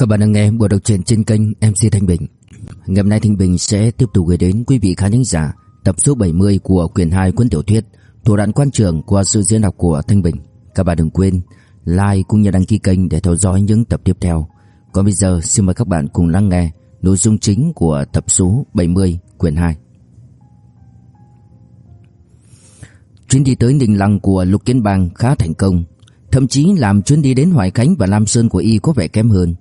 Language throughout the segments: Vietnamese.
Các bạn đang nghe bộ đọc truyện trên kênh MC Thanh Bình. Ngày hôm nay Thanh Bình sẽ tiếp tục gửi đến quý vị khán giả tập số 70 của quyển 2 cuốn tiểu thuyết Thủ đoạn quan trường qua sự diễn đọc của Thanh Bình. Các bạn đừng quên like cũng như đăng ký kênh để theo dõi những tập tiếp theo. Còn bây giờ xin mời các bạn cùng lắng nghe nội dung chính của tập số 70 quyển 2. Chuyến đi tới Ninh Lăng của Lục Kiến Bang khá thành công, thậm chí làm chuyến đi đến Hoài Khánh và Lam Sơn của y có vẻ kém hơn.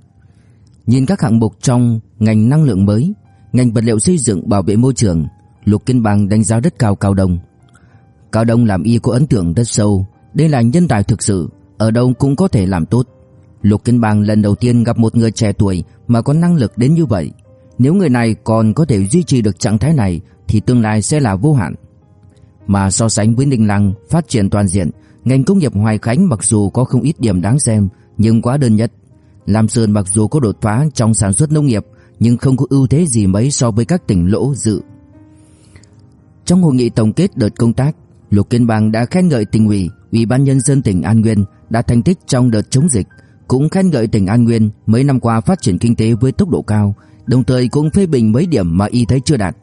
Nhìn các hạng mục trong ngành năng lượng mới, ngành vật liệu xây dựng bảo vệ môi trường, Lục Kiến Bang đánh giá rất cao Cao Đông. Cao Đông làm y có ấn tượng rất sâu, đây là nhân tài thực sự, ở đâu cũng có thể làm tốt. Lục Kiến Bang lần đầu tiên gặp một người trẻ tuổi mà có năng lực đến như vậy. Nếu người này còn có thể duy trì được trạng thái này thì tương lai sẽ là vô hạn. Mà so sánh với Ninh Lăng phát triển toàn diện, ngành công nghiệp Hoài Khánh mặc dù có không ít điểm đáng xem nhưng quá đơn nhất. Lam Sơn mặc dù có đột phá trong sản xuất nông nghiệp nhưng không có ưu thế gì mấy so với các tỉnh lỗ dự. Trong hội nghị tổng kết đợt công tác, Lục Kiên Bang đã khen ngợi tỉnh ủy, ủy ban nhân dân tỉnh An Nguyên đã thành tích trong đợt chống dịch, cũng khen ngợi tỉnh An Nguyên mấy năm qua phát triển kinh tế với tốc độ cao, đồng thời cũng phê bình mấy điểm mà y thấy chưa đạt.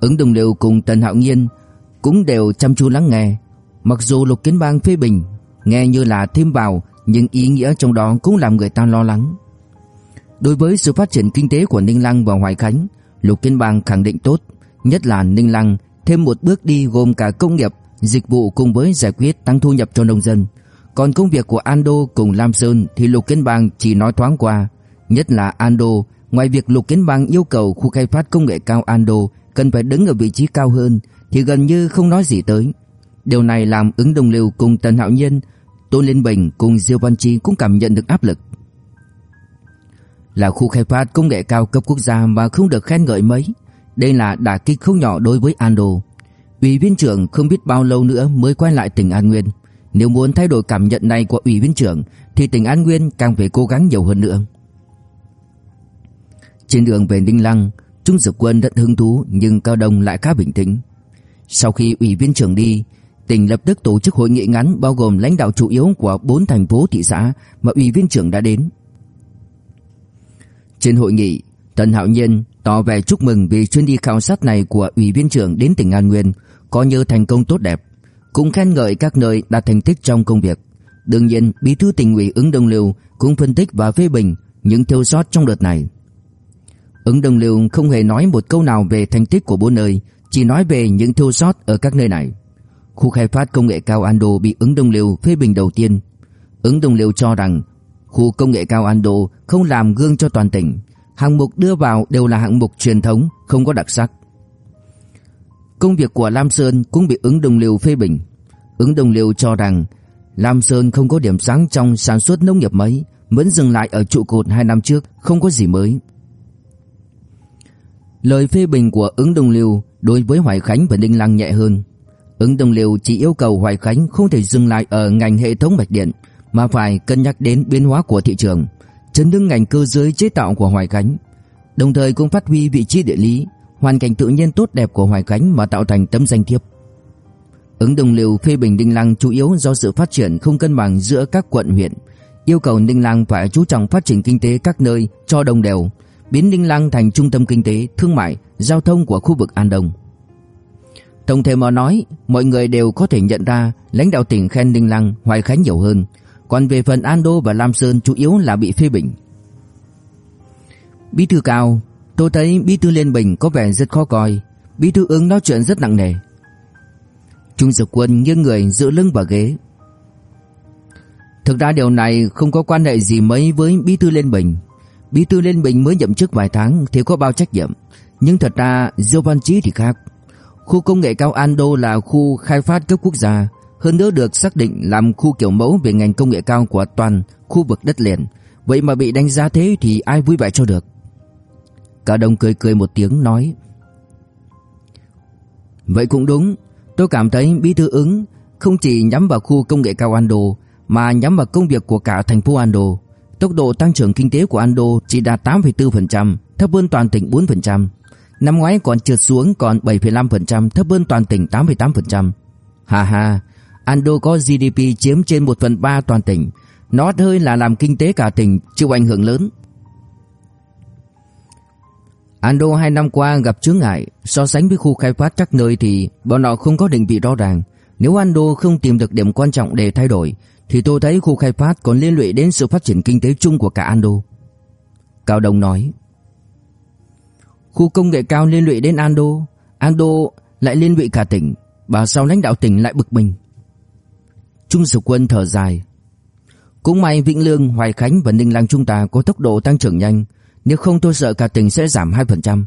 Ứng Đồng Liêu cùng Tần Hạo Nhiên cũng đều chăm chú lắng nghe, mặc dù Lục Kiến Bang phê bình nghe như là thêm vào, nhưng ý nghĩa trong đó cũng làm người ta lo lắng. Đối với sự phát triển kinh tế của Ninh Lăng và Hoài Khánh, Lục Kiên Bang khẳng định tốt, nhất là Ninh Lăng thêm một bước đi gồm cả công nghiệp, dịch vụ cùng với giải quyết tăng thu nhập cho nông dân. Còn công việc của Ando cùng Lam Sơn thì Lục Kiến Bang chỉ nói thoáng qua, nhất là Ando, ngoài việc Lục Kiến Bang yêu cầu khu khai phát công nghệ cao Ando cần phải đứng ở vị trí cao hơn thì gần như không nói gì tới. Điều này làm ứng đồng liêu cùng Tần Hạo Nhiên, Tôn Liên Bình cùng Diêu Văn Chi cũng cảm nhận được áp lực. Là khu khai phát công nghệ cao cấp quốc gia mà không được khen ngợi mấy. Đây là đả kích không nhỏ đối với Ando. Ủy viên trưởng không biết bao lâu nữa mới quay lại tỉnh An Nguyên. Nếu muốn thay đổi cảm nhận này của ủy viên trưởng thì tỉnh An Nguyên càng phải cố gắng nhiều hơn nữa. Trên đường về Ninh Lăng, Trung Dực Quân rất hứng thú nhưng Cao Đông lại khá bình tĩnh. Sau khi ủy viên trưởng đi, tỉnh lập tức tổ chức hội nghị ngắn bao gồm lãnh đạo chủ yếu của bốn thành phố thị xã mà ủy viên trưởng đã đến. Trên hội nghị, Tần Hạo Nhiên tỏ vẻ chúc mừng vì chuyến đi khảo sát này của ủy viên trưởng đến tỉnh An Nguyên có như thành công tốt đẹp, cũng khen ngợi các nơi đạt thành tích trong công việc. Đương nhiên, bí thư tỉnh ủy ứng Đông Liêu cũng phân tích và phê bình những thiếu sót trong đợt này. Ứng Đông Liêu không hề nói một câu nào về thành tích của bốn nơi, chỉ nói về những thiếu sót ở các nơi này. Khu khai phát công nghệ cao Ando bị ứng Đông Liêu phê bình đầu tiên. Ứng Đông Liêu cho rằng khu công nghệ cao Ando không làm gương cho toàn tỉnh, hạng mục đưa vào đều là hạng mục truyền thống, không có đặc sắc. Công việc của Lam Sơn cũng bị ứng Đông Liêu phê bình. Ứng Đông Liêu cho rằng Lam Sơn không có điểm sáng trong sản xuất nông nghiệp mấy, vẫn dừng lại ở trụ cột 2 năm trước, không có gì mới. Lời phê bình của ứng Đông Liêu đối với Hoài Khánh và Đinh Lăng nhẹ hơn. Ứng Đông Liêu chỉ yêu cầu Hoài Khánh không thể dừng lại ở ngành hệ thống mạch điện mà phải cân nhắc đến biến hóa của thị trường, chấn đứng ngành cơ giới chế tạo của Hoài Khánh, đồng thời cũng phát huy vị trí địa lý, hoàn cảnh tự nhiên tốt đẹp của Hoài Khánh mà tạo thành tấm danh thiếp. Ứng Đông Liêu phê bình Đinh Lăng chủ yếu do sự phát triển không cân bằng giữa các quận huyện, yêu cầu Đinh Lăng phải chú trọng phát triển kinh tế các nơi cho đồng đều, biến Đinh Lăng thành trung tâm kinh tế, thương mại, giao thông của khu vực An Đông. Tổng thể mà nói, mọi người đều có thể nhận ra lãnh đạo tỉnh khen Ninh Lăng, Hoài Khánh nhiều hơn, còn về phần An Đô và Lam Sơn chủ yếu là bị phê bình. Bí thư cao, tôi thấy bí thư Liên Bình có vẻ rất khó coi, bí thư ứng nói chuyện rất nặng nề. Trung Dực Quân nghiêng người dựa lưng vào ghế. Thực ra điều này không có quan hệ gì mấy với bí thư Liên Bình. Bí thư Liên Bình mới nhậm chức vài tháng thì có bao trách nhiệm, nhưng thật ra Diêu Văn Chí thì khác. Khu công nghệ cao Ando là khu khai phát cấp quốc gia, hơn nữa được xác định làm khu kiểu mẫu về ngành công nghệ cao của toàn khu vực đất liền. Vậy mà bị đánh giá thế thì ai vui vẻ cho được. Cả đồng cười cười một tiếng nói. Vậy cũng đúng, tôi cảm thấy bí thư ứng không chỉ nhắm vào khu công nghệ cao Ando mà nhắm vào công việc của cả thành phố Ando. Tốc độ tăng trưởng kinh tế của Ando chỉ đạt 8,4%, thấp hơn toàn tỉnh 4%. Năm ngoái còn trượt xuống còn 7,5%, thấp hơn toàn tỉnh 8,8%. Hà hà, Ando có GDP chiếm trên 1 phần 3 toàn tỉnh. Nó hơi là làm kinh tế cả tỉnh chịu ảnh hưởng lớn. Ando hai năm qua gặp chướng ngại, so sánh với khu khai phát các nơi thì bọn họ không có định vị rõ ràng. Nếu Ando không tìm được điểm quan trọng để thay đổi, thì tôi thấy khu khai phát còn liên lụy đến sự phát triển kinh tế chung của cả Ando. Cao Đông nói. Khu công nghệ cao liên lụy đến Ando, Ando lại liên lụy cả tỉnh, và sau lãnh đạo tỉnh lại bực mình. Trung Sử Quân thở dài. Cũng may Vĩnh Lương, Hoài Khánh và Ninh Lăng chúng ta có tốc độ tăng trưởng nhanh, nếu không tôi sợ cả tỉnh sẽ giảm 2%.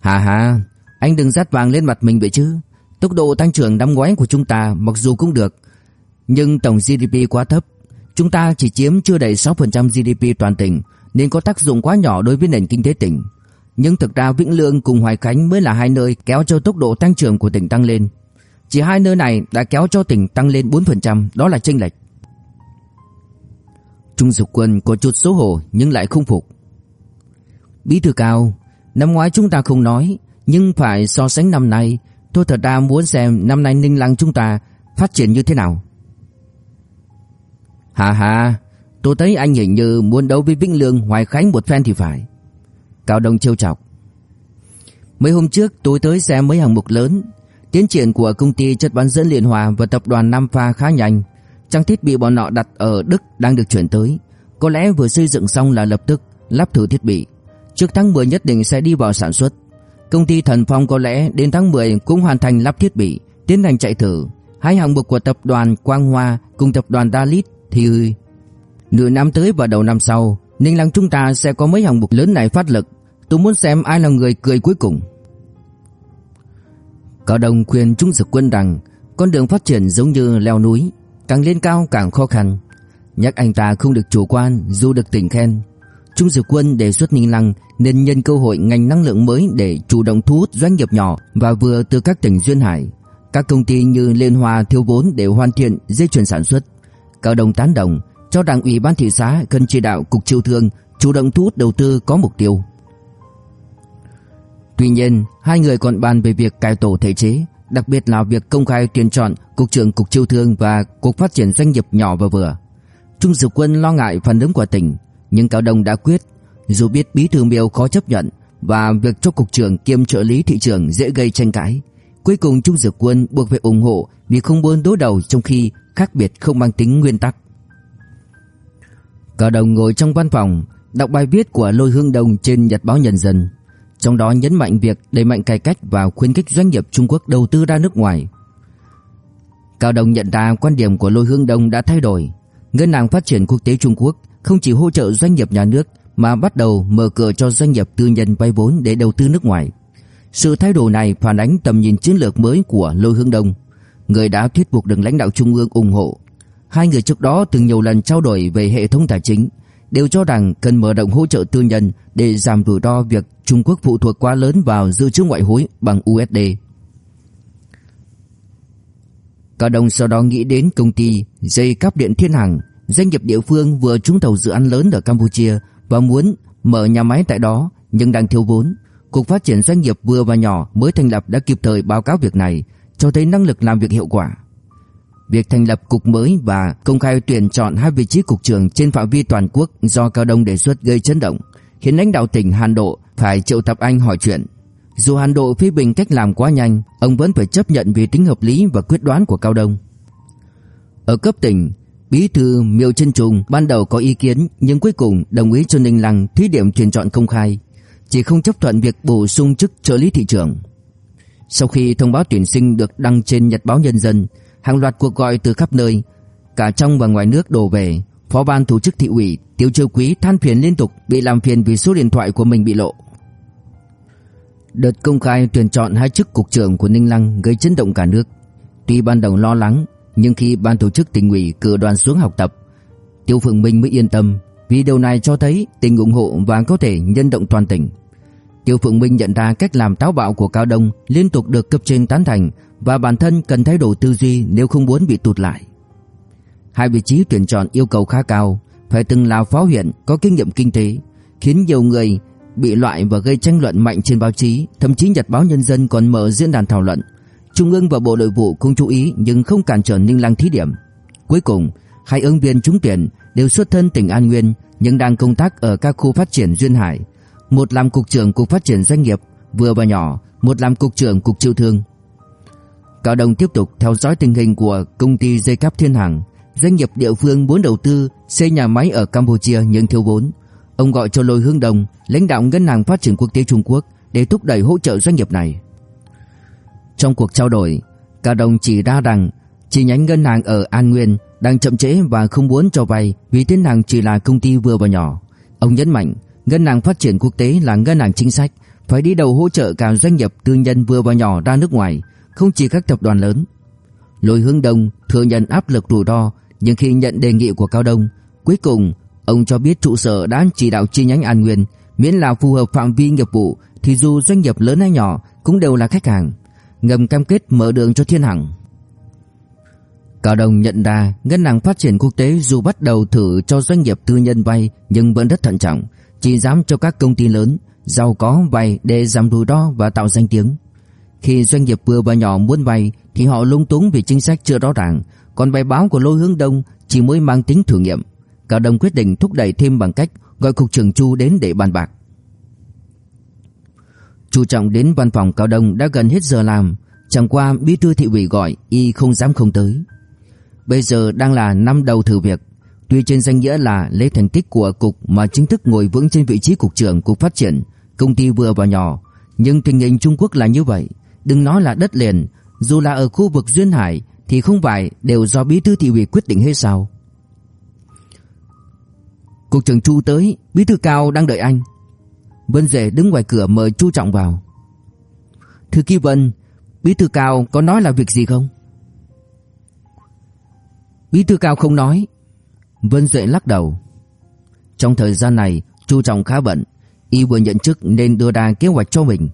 Hà hà, anh đừng dắt vàng lên mặt mình vậy chứ. Tốc độ tăng trưởng năm ngoái của chúng ta mặc dù cũng được, nhưng tổng GDP quá thấp. Chúng ta chỉ chiếm chưa đầy 6% GDP toàn tỉnh nên có tác dụng quá nhỏ đối với nền kinh tế tỉnh. Nhưng thực ra Vĩnh Lương cùng Hoài Khánh mới là hai nơi kéo cho tốc độ tăng trưởng của tỉnh tăng lên. Chỉ hai nơi này đã kéo cho tỉnh tăng lên 4%, đó là chênh lệch. Trung Dục Quân có chút xấu hổ nhưng lại không phục. Bí thư cao, năm ngoái chúng ta không nói, nhưng phải so sánh năm nay, tôi thật ra muốn xem năm nay Ninh Lăng chúng ta phát triển như thế nào. Hà hà, tôi thấy anh hình như muốn đấu với Vĩnh Lương Hoài Khánh một phen thì phải. Cao Đông trêu chọc. Mấy hôm trước tôi tới xem mấy hạng mục lớn, tiến triển của công ty chất bán dẫn Liên Hòa và tập đoàn Nam Pha khá nhanh. Trang thiết bị bọn họ đặt ở Đức đang được chuyển tới, có lẽ vừa xây dựng xong là lập tức lắp thử thiết bị. Trước tháng 10 nhất định sẽ đi vào sản xuất. Công ty Thần Phong có lẽ đến tháng 10 cũng hoàn thành lắp thiết bị, tiến hành chạy thử. Hai hạng mục của tập đoàn Quang Hoa cùng tập đoàn Dalit thì nửa năm tới và đầu năm sau, Ninh Lăng chúng ta sẽ có mấy hạng mục lớn này phát lực. Tôi muốn xem ai là người cười cuối cùng. Cao Đông khuyên Trung Dực Quân rằng con đường phát triển giống như leo núi, càng lên cao càng khó khăn. Nhắc anh ta không được chủ quan dù được tỉnh khen. Trung Dực Quân đề xuất Ninh Lăng nên nhân cơ hội ngành năng lượng mới để chủ động thu hút doanh nghiệp nhỏ và vừa từ các tỉnh duyên hải. Các công ty như Liên Hoa thiếu vốn để hoàn thiện dây chuyền sản xuất. Cao Đông tán đồng cho rằng ủy ban thị xã cần chỉ đạo cục chiêu thương chủ động thu hút đầu tư có mục tiêu. Tuy nhiên, hai người còn bàn về việc cải tổ thể chế, đặc biệt là việc công khai tuyển chọn cục trưởng cục chiêu thương và cục phát triển doanh nghiệp nhỏ và vừa. Trung Dực Quân lo ngại phản ứng của tỉnh, nhưng Cao Đông đã quyết, dù biết bí thư Miêu khó chấp nhận và việc cho cục trưởng kiêm trợ lý thị trường dễ gây tranh cãi, cuối cùng Trung Dực Quân buộc phải ủng hộ vì không muốn đối đầu trong khi khác biệt không mang tính nguyên tắc. Cao đồng ngồi trong văn phòng, đọc bài viết của Lôi Hương Đông trên Nhật báo Nhân dân trong đó nhấn mạnh việc đẩy mạnh cải cách và khuyến khích doanh nghiệp Trung Quốc đầu tư ra nước ngoài. Cao đồng nhận ra quan điểm của Lôi Hương Đông đã thay đổi. Ngân hàng Phát triển Quốc tế Trung Quốc không chỉ hỗ trợ doanh nghiệp nhà nước mà bắt đầu mở cửa cho doanh nghiệp tư nhân vay vốn để đầu tư nước ngoài. Sự thay đổi này phản ánh tầm nhìn chiến lược mới của Lôi Hương Đông, người đã thuyết phục được lãnh đạo trung ương ủng hộ. Hai người trước đó từng nhiều lần trao đổi về hệ thống tài chính, đều cho rằng cần mở rộng hỗ trợ tư nhân để giảm rủi ro việc Trung Quốc phụ thuộc quá lớn vào dự trữ ngoại hối bằng USD. Cao Đông sau đó nghĩ đến công ty dây cáp điện Thiên Hằng, doanh nghiệp địa phương vừa trúng thầu dự án lớn ở Campuchia và muốn mở nhà máy tại đó nhưng đang thiếu vốn. Cục phát triển doanh nghiệp vừa và nhỏ mới thành lập đã kịp thời báo cáo việc này, cho thấy năng lực làm việc hiệu quả. Việc thành lập cục mới và công khai tuyển chọn hai vị trí cục trưởng trên phạm vi toàn quốc do Cao Đông đề xuất gây chấn động, khiến lãnh đạo tỉnh Hàn Độ phải triệu tập anh hỏi chuyện. Dù Hàn Độ phê bình cách làm quá nhanh, ông vẫn phải chấp nhận vì tính hợp lý và quyết đoán của Cao Đông. Ở cấp tỉnh, Bí thư Miêu Chân Trùng ban đầu có ý kiến nhưng cuối cùng đồng ý cho Ninh Lăng thí điểm tuyển chọn công khai, chỉ không chấp thuận việc bổ sung chức trợ lý thị trưởng. Sau khi thông báo tuyển sinh được đăng trên Nhật báo Nhân dân, hàng loạt cuộc gọi từ khắp nơi, cả trong và ngoài nước đổ về. Phó ban tổ chức thị ủy Tiêu Chiêu Quý than phiền liên tục bị làm phiền vì số điện thoại của mình bị lộ. Đợt công khai tuyển chọn hai chức cục trưởng của Ninh Lăng gây chấn động cả nước. Tuy ban đầu lo lắng, nhưng khi ban tổ chức tỉnh ủy cử đoàn xuống học tập, Tiêu Phượng Minh mới yên tâm, vì điều này cho thấy tình ủng hộ và có thể nhân động toàn tỉnh. Tiêu Phượng Minh nhận ra cách làm táo bạo của Cao Đông liên tục được cấp trên tán thành và bản thân cần thay đổi tư duy nếu không muốn bị tụt lại. Hai vị trí tuyển chọn yêu cầu khá cao, phải từng là phó huyện có kinh nghiệm kinh tế, khiến nhiều người bị loại và gây tranh luận mạnh trên báo chí, thậm chí Nhật báo Nhân dân còn mở diễn đàn thảo luận. Trung ương và Bộ Nội vụ cũng chú ý nhưng không cản trở Ninh Lăng thí điểm. Cuối cùng, hai ứng viên trúng tuyển đều xuất thân tỉnh An Nguyên nhưng đang công tác ở các khu phát triển duyên hải. một làm cục trưởng cục phát triển doanh nghiệp vừa và nhỏ, một làm cục trưởng cục chịu thương. Cao Đông tiếp tục theo dõi tình hình của công ty dây cáp Thiên Hằng, doanh nghiệp địa phương muốn đầu tư xây nhà máy ở Campuchia nhưng thiếu vốn. Ông gọi cho Lôi Hương Đồng, lãnh đạo ngân hàng phát triển quốc tế Trung Quốc để thúc đẩy hỗ trợ doanh nghiệp này. Trong cuộc trao đổi, Cao Đông chỉ ra rằng chi nhánh ngân hàng ở An Nguyên đang chậm trễ và không muốn cho vay vì Thiên Hằng chỉ là công ty vừa và nhỏ. Ông nhấn mạnh, ngân hàng phát triển quốc tế là ngân hàng chính sách, phải đi đầu hỗ trợ cả doanh nghiệp tư nhân vừa và nhỏ ra nước ngoài, không chỉ các tập đoàn lớn. Lôi Hướng Đông thừa nhận áp lực rủi ro, nhưng khi nhận đề nghị của Cao Đông, cuối cùng ông cho biết trụ sở đã chỉ đạo chi nhánh An Nguyên, miễn là phù hợp phạm vi nghiệp vụ thì dù doanh nghiệp lớn hay nhỏ cũng đều là khách hàng, ngầm cam kết mở đường cho Thiên Hằng. Cao Đông nhận ra ngân hàng phát triển quốc tế dù bắt đầu thử cho doanh nghiệp tư nhân vay nhưng vẫn rất thận trọng, chỉ dám cho các công ty lớn giàu có vay để giảm rủi ro và tạo danh tiếng. Khi doanh nghiệp vừa và nhỏ muốn vay thì họ lung túng vì chính sách chưa rõ ràng, còn bài báo của Lôi Hướng Đông chỉ mới mang tính thử nghiệm. Cao đồng quyết định thúc đẩy thêm bằng cách gọi cục trưởng Chu đến để bàn bạc. Chu Trọng đến văn phòng Cao Đông đã gần hết giờ làm, chẳng qua bí thư thị ủy gọi y không dám không tới. Bây giờ đang là năm đầu thử việc, tuy trên danh nghĩa là lấy thành tích của cục mà chính thức ngồi vững trên vị trí cục trưởng cục phát triển, công ty vừa và nhỏ, nhưng tình hình Trung Quốc là như vậy, đừng nói là đất liền, dù là ở khu vực duyên hải thì không phải đều do bí thư thị ủy quyết định hết sao? Cục trưởng Chu tới, bí thư cao đang đợi anh. Vân Dệ đứng ngoài cửa mời Chu Trọng vào. Thư ký Vân, bí thư cao có nói là việc gì không? Bí thư cao không nói. Vân Dệ lắc đầu. Trong thời gian này, Chu Trọng khá bận, y vừa nhận chức nên đưa ra kế hoạch cho mình.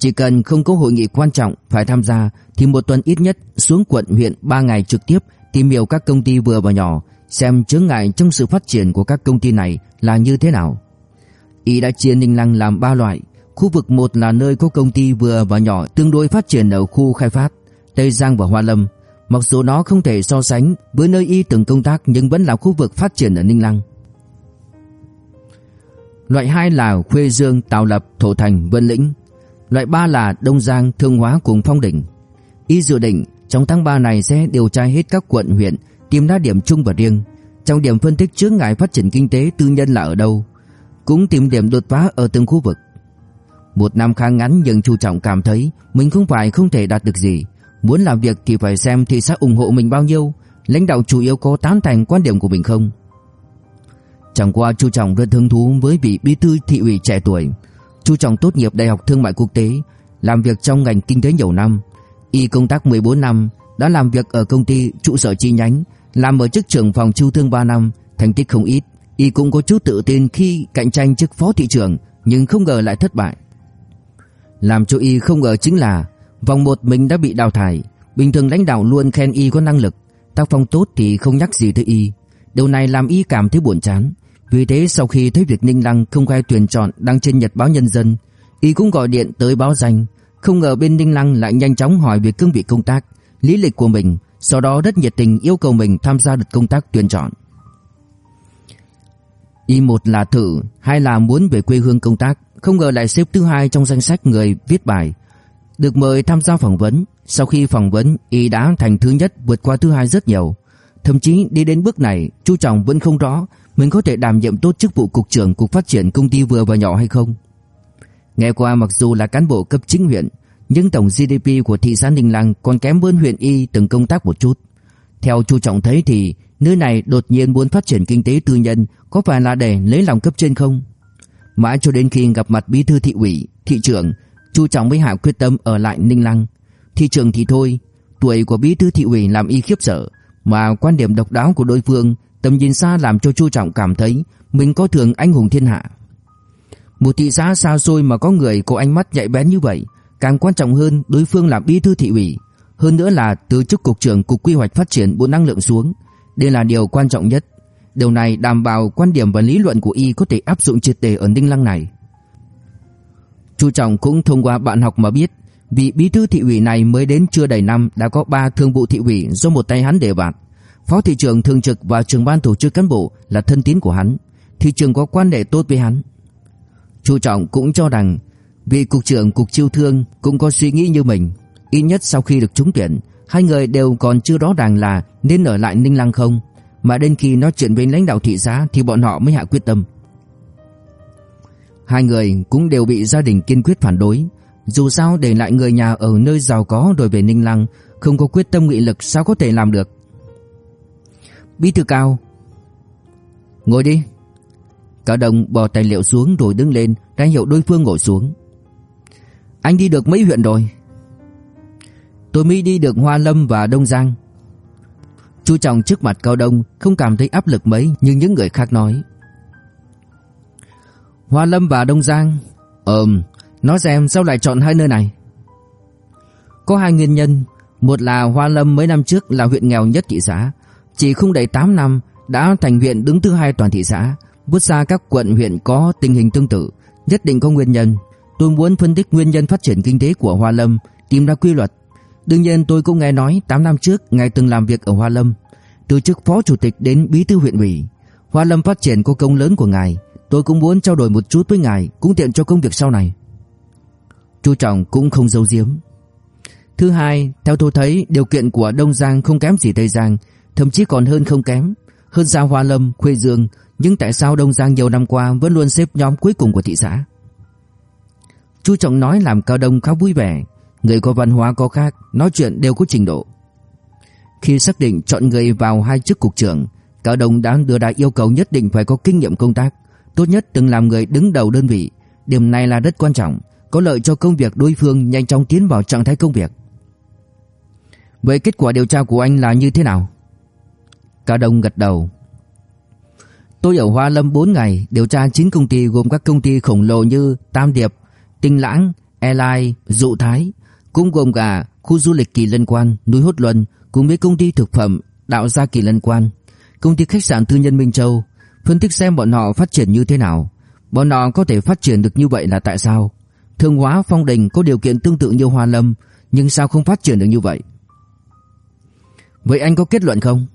Chỉ cần không có hội nghị quan trọng phải tham gia thì một tuần ít nhất xuống quận huyện 3 ngày trực tiếp tìm hiểu các công ty vừa và nhỏ, xem chướng ngại trong sự phát triển của các công ty này là như thế nào. Y đã chia Ninh Lăng làm 3 loại, khu vực 1 là nơi có công ty vừa và nhỏ tương đối phát triển ở khu khai phát, Tây Giang và Hoa Lâm, Mặc dù nó không thể so sánh với nơi y từng công tác nhưng vẫn là khu vực phát triển ở Ninh Lăng. Loại 2 là Khuê Dương, Tào Lập, Thổ Thành, Vân Lĩnh. Loại 3 là Đông Giang, Thương Hóa cùng Phong Đỉnh. Y dự định trong tháng 3 này sẽ điều tra hết các quận huyện, tìm ra điểm chung và riêng. Trong điểm phân tích chướng ngại phát triển kinh tế tư nhân là ở đâu, cũng tìm điểm đột phá ở từng khu vực. Một năm khá ngắn nhưng Chu Trọng cảm thấy mình không phải không thể đạt được gì, Muốn làm việc thì phải xem thị xã ủng hộ mình bao nhiêu Lãnh đạo chủ yếu có tán thành quan điểm của mình không Chẳng qua Chu Trọng rất hứng thú với vị bí thư thị ủy trẻ tuổi Chu Trọng tốt nghiệp Đại học Thương mại Quốc tế, Làm việc trong ngành kinh tế nhiều năm. Y công tác 14 năm, Đã làm việc ở công ty trụ sở chi nhánh, Làm ở chức trưởng phòng chu thương 3 năm, Thành tích không ít. Y cũng có chút tự tin khi cạnh tranh chức phó thị trưởng, Nhưng không ngờ lại thất bại. Làm cho Y không ngờ chính là, Vòng 1 mình đã bị đào thải. Bình thường lãnh đạo luôn khen y có năng lực, Tác phong tốt thì không nhắc gì tới y. Điều này làm y cảm thấy buồn chán. Vì thế sau khi thấy việc Ninh Lăng không khai tuyển chọn đăng trên nhật báo nhân dân Y cũng gọi điện tới báo danh. Không ngờ bên Ninh Lăng lại nhanh chóng hỏi về cương vị công tác Lý lịch của mình Sau đó rất nhiệt tình yêu cầu mình tham gia được công tác tuyển chọn. Y một là thử Hai là muốn về quê hương công tác. Không ngờ lại xếp thứ hai trong danh sách người viết bài. Được mời tham gia phỏng vấn, sau khi phỏng vấn, y đã thành thứ nhất vượt qua thứ hai rất nhiều. Thậm chí đi đến bước này, Chu Trọng vẫn không rõ mình có thể đảm nhiệm tốt chức vụ cục trưởng cục phát triển công ty vừa và nhỏ hay không. Nghe qua mặc dù là cán bộ cấp chính huyện, nhưng tổng GDP của thị xã Ninh Lăng còn kém hơn huyện Y từng công tác một chút. Theo Chu Trọng thấy thì nơi này đột nhiên muốn phát triển kinh tế tư nhân có phải là để lấy lòng cấp trên không? Mãi cho đến khi gặp mặt bí thư thị ủy, thị trưởng Chu Trọng mới hạ quyết tâm ở lại Ninh Lăng. Thị trưởng thì thôi, tuổi của bí thư thị ủy làm y khiếp sợ, mà quan điểm độc đáo của đối phương, tầm nhìn xa làm cho Chu Trọng cảm thấy mình có thường anh hùng thiên hạ. Một thị xã xa xôi mà có người có ánh mắt nhạy bén như vậy, càng quan trọng hơn đối phương là bí thư thị ủy, hơn nữa là từ chức cục trưởng cục quy hoạch phát triển bộ năng lượng xuống, đây là điều quan trọng nhất. Điều này đảm bảo quan điểm và lý luận của y có thể áp dụng triệt để ở Ninh Lăng này. Chu Trọng cũng thông qua bạn học mà biết, vị bí thư thị ủy này mới đến chưa đầy năm đã có 3 thương vụ thị ủy do một tay hắn đề bạt. Phó thị trưởng thường trực và trưởng ban tổ chức cán bộ là thân tín của hắn, thị trưởng có quan hệ tốt với hắn. Chu Trọng cũng cho rằng vị cục trưởng cục chiêu thương cũng có suy nghĩ như mình, ít nhất sau khi được trúng tuyển, hai người đều còn chưa rõ ràng là nên ở lại Ninh Lăng không, mà đến khi nói chuyện với lãnh đạo thị xã thì bọn họ mới hạ quyết tâm. Hai người cũng đều bị gia đình kiên quyết phản đối, dù sao để lại người nhà ở nơi giàu có rồi về Ninh Lăng, không có quyết tâm nghị lực sao có thể làm được. Bí thư cao, ngồi đi. Cao Đông bỏ tài liệu xuống rồi đứng lên, ra hiệu đối phương ngồi xuống. Anh đi được mấy huyện rồi? Tôi mới đi được Hoa Lâm và Đông Giang. Chu Trọng trước mặt Cao Đông không cảm thấy áp lực mấy như những người khác nói. Hoa Lâm và Đông Giang? ờm, nói xem sao lại chọn hai nơi này? Có hai nguyên nhân, một là Hoa Lâm mấy năm trước là huyện nghèo nhất thị xã, chỉ không đầy 8 năm đã thành huyện đứng thứ hai toàn thị xã, vượt xa các quận huyện có tình hình tương tự, nhất định có nguyên nhân. Tôi muốn phân tích nguyên nhân phát triển kinh tế của Hoa Lâm, tìm ra quy luật. Đương nhiên tôi cũng nghe nói 8 năm trước ngài từng làm việc ở Hoa Lâm, từ chức phó chủ tịch đến bí thư huyện ủy. Hoa Lâm phát triển có công lớn của ngài, tôi cũng muốn trao đổi một chút với ngài, cũng tiện cho công việc sau này. Chu Trọng cũng không giấu giếm. Thứ hai, theo tôi thấy điều kiện của Đông Giang không kém gì Tây Giang, thậm chí còn hơn không kém, hơn Giao Hoa Lâm, Khuê Dương, nhưng tại sao Đông Giang nhiều năm qua vẫn luôn xếp nhóm cuối cùng của thị xã? Chu Trọng nói làm Cao Đông khá vui vẻ, người có văn hóa có khác, nói chuyện đều có trình độ. Khi xác định chọn người vào hai chức cục trưởng, Cao Đông đã đưa ra yêu cầu nhất định phải có kinh nghiệm công tác, tốt nhất từng làm người đứng đầu đơn vị, điểm này là rất quan trọng, có lợi cho công việc đối phương nhanh chóng tiến vào trạng thái công việc. Vậy kết quả điều tra của anh là như thế nào? Cao Đông gật đầu. Tôi ở Hoa Lâm 4 ngày điều tra 9 công ty gồm các công ty khổng lồ như Tam Điệp, Tinh Lãng, Airline, Dụ Thái, cũng gồm cả khu du lịch Kỳ Lân Quan, núi Hốt Luân cùng với công ty thực phẩm Đạo Gia Kỳ Lân Quan, công ty khách sạn tư nhân Minh Châu, phân tích xem bọn họ phát triển như thế nào. Bọn họ có thể phát triển được như vậy là tại sao? Thương hóa Phong Đình có điều kiện tương tự như Hoa Lâm, nhưng sao không phát triển được như vậy? Vậy anh có kết luận không?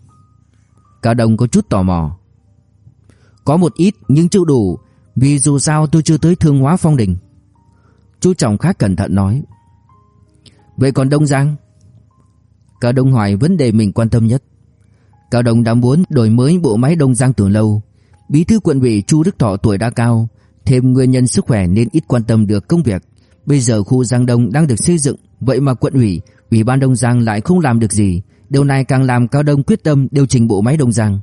Cả đồng có chút tò mò. Có một ít nhưng chưa đủ, vì dù sao tôi chưa tới thương hóa Phong Đình. Chú trọng khác cẩn thận nói. Vậy còn Đông Giang? Cả đồng hỏi vấn đề mình quan tâm nhất. Cao đồng đã muốn đổi mới bộ máy Đông Giang từ lâu. Bí thư quận ủy Chu Đức Thọ tuổi đã cao, thêm nguyên nhân sức khỏe nên ít quan tâm được công việc. Bây giờ khu Giang Đông đang được xây dựng, vậy mà quận ủy, ủy ban Đông Giang lại không làm được gì. Điều này càng làm Cao Đông quyết tâm điều chỉnh bộ máy Đông Giang.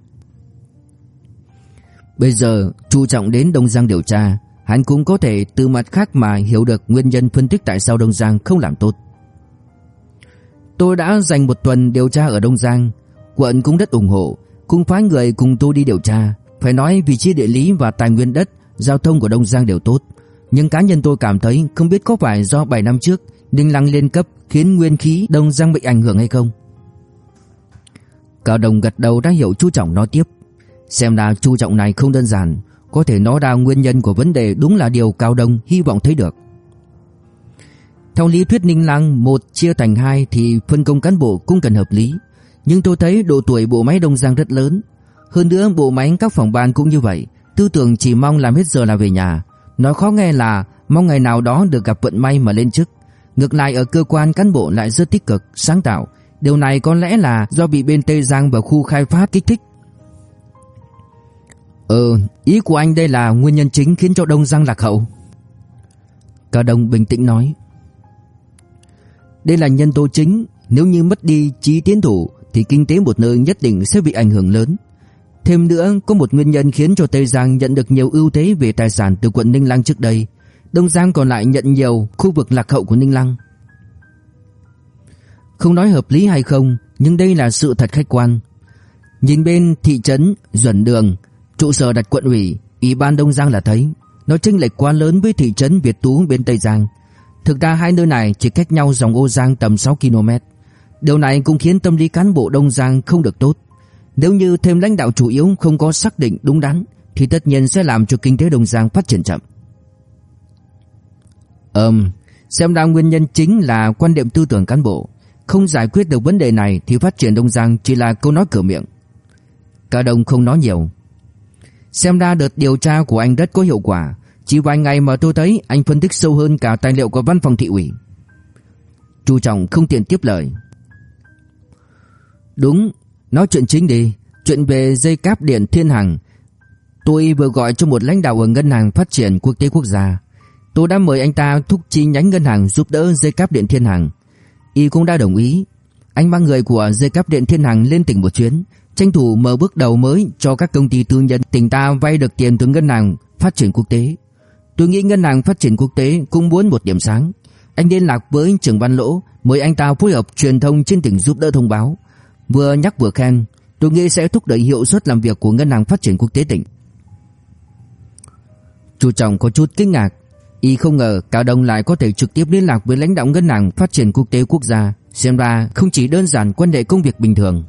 Bây giờ, chú trọng đến Đông Giang điều tra, hắn cũng có thể từ mặt khác mà hiểu được nguyên nhân phân tích tại sao Đông Giang không làm tốt. Tôi đã dành một tuần điều tra ở Đông Giang, quận cũng rất ủng hộ, cũng phái người cùng tôi đi điều tra. Phải nói vị trí địa lý và tài nguyên đất, giao thông của Đông Giang đều tốt. Nhưng cá nhân tôi cảm thấy không biết có phải do 7 năm trước Ninh Lăng lên cấp khiến nguyên khí Đông Giang bị ảnh hưởng hay không. Cao Đồng gật đầu đã hiểu chú Trọng nói tiếp. Xem ra chú Trọng này không đơn giản, có thể nói ra nguyên nhân của vấn đề đúng là điều Cao Đồng hy vọng thấy được. Theo lý thuyết Ninh Lăng một chia thành hai thì phân công cán bộ cũng cần hợp lý. Nhưng tôi thấy độ tuổi bộ máy Đông Giang rất lớn. Hơn nữa bộ máy các phòng ban cũng như vậy. Tư tưởng chỉ mong làm hết giờ là về nhà. Nói khó nghe là mong ngày nào đó được gặp vận may mà lên chức. Ngược lại ở cơ quan cán bộ lại rất tích cực, sáng tạo. Điều này có lẽ là do bị bên Tây Giang và khu khai phát kích thích. Ừ, ý của anh đây là nguyên nhân chính khiến cho Đông Giang lạc hậu. Cao Đông bình tĩnh nói. Đây là nhân tố chính, nếu như mất đi trí tiến thủ thì kinh tế một nơi nhất định sẽ bị ảnh hưởng lớn. Thêm nữa, có một nguyên nhân khiến cho Tây Giang nhận được nhiều ưu thế về tài sản từ quận Ninh Lăng trước đây. Đông Giang còn lại nhận nhiều khu vực lạc hậu của Ninh Lăng. Không nói hợp lý hay không, nhưng đây là sự thật khách quan. Nhìn bên thị trấn, duẩn đường, trụ sở đặt quận ủy, ủy ban Đông Giang là thấy, nó chênh lệch quá lớn với thị trấn Việt Tú bên Tây Giang. Thực ra hai nơi này chỉ cách nhau dòng ô Giang tầm 6 km. Điều này cũng khiến tâm lý cán bộ Đông Giang không được tốt. Nếu như thêm lãnh đạo chủ yếu không có xác định đúng đắn thì tất nhiên sẽ làm cho kinh tế Đông Giang phát triển chậm. Ừm, xem ra nguyên nhân chính là quan điểm tư tưởng cán bộ. Không giải quyết được vấn đề này thì phát triển Đông Giang chỉ là câu nói cửa miệng. Cả đồng không nói nhiều. Xem ra đợt điều tra của anh rất có hiệu quả. Chỉ vài ngày mà tôi thấy anh phân tích sâu hơn cả tài liệu của văn phòng thị ủy. Chu Trọng không tiện tiếp lời. Đúng, nói chuyện chính đi, chuyện về dây cáp điện Thiên Hằng. Tôi vừa gọi cho một lãnh đạo ở ngân hàng phát triển quốc tế quốc gia. Tôi đã mời anh ta thúc chi nhánh ngân hàng giúp đỡ dây cáp điện Thiên Hằng. Y cũng đã đồng ý. Anh mang người của dây cáp điện Thiên Hằng lên tỉnh một chuyến, tranh thủ mở bước đầu mới cho các công ty tư nhân tỉnh ta vay được tiền từ ngân hàng phát triển quốc tế. Tôi nghĩ ngân hàng phát triển quốc tế cũng muốn một điểm sáng. Anh liên lạc với trưởng ban lỗ, mời anh ta phối hợp truyền thông trên tỉnh giúp đỡ thông báo. Vừa nhắc vừa khen, tôi nghĩ sẽ thúc đẩy hiệu suất làm việc của ngân hàng phát triển quốc tế tỉnh. Chu Trọng có chút kinh ngạc, y không ngờ Cao Đông lại có thể trực tiếp liên lạc với lãnh đạo ngân hàng phát triển quốc tế quốc gia, xem ra không chỉ đơn giản quan hệ công việc bình thường.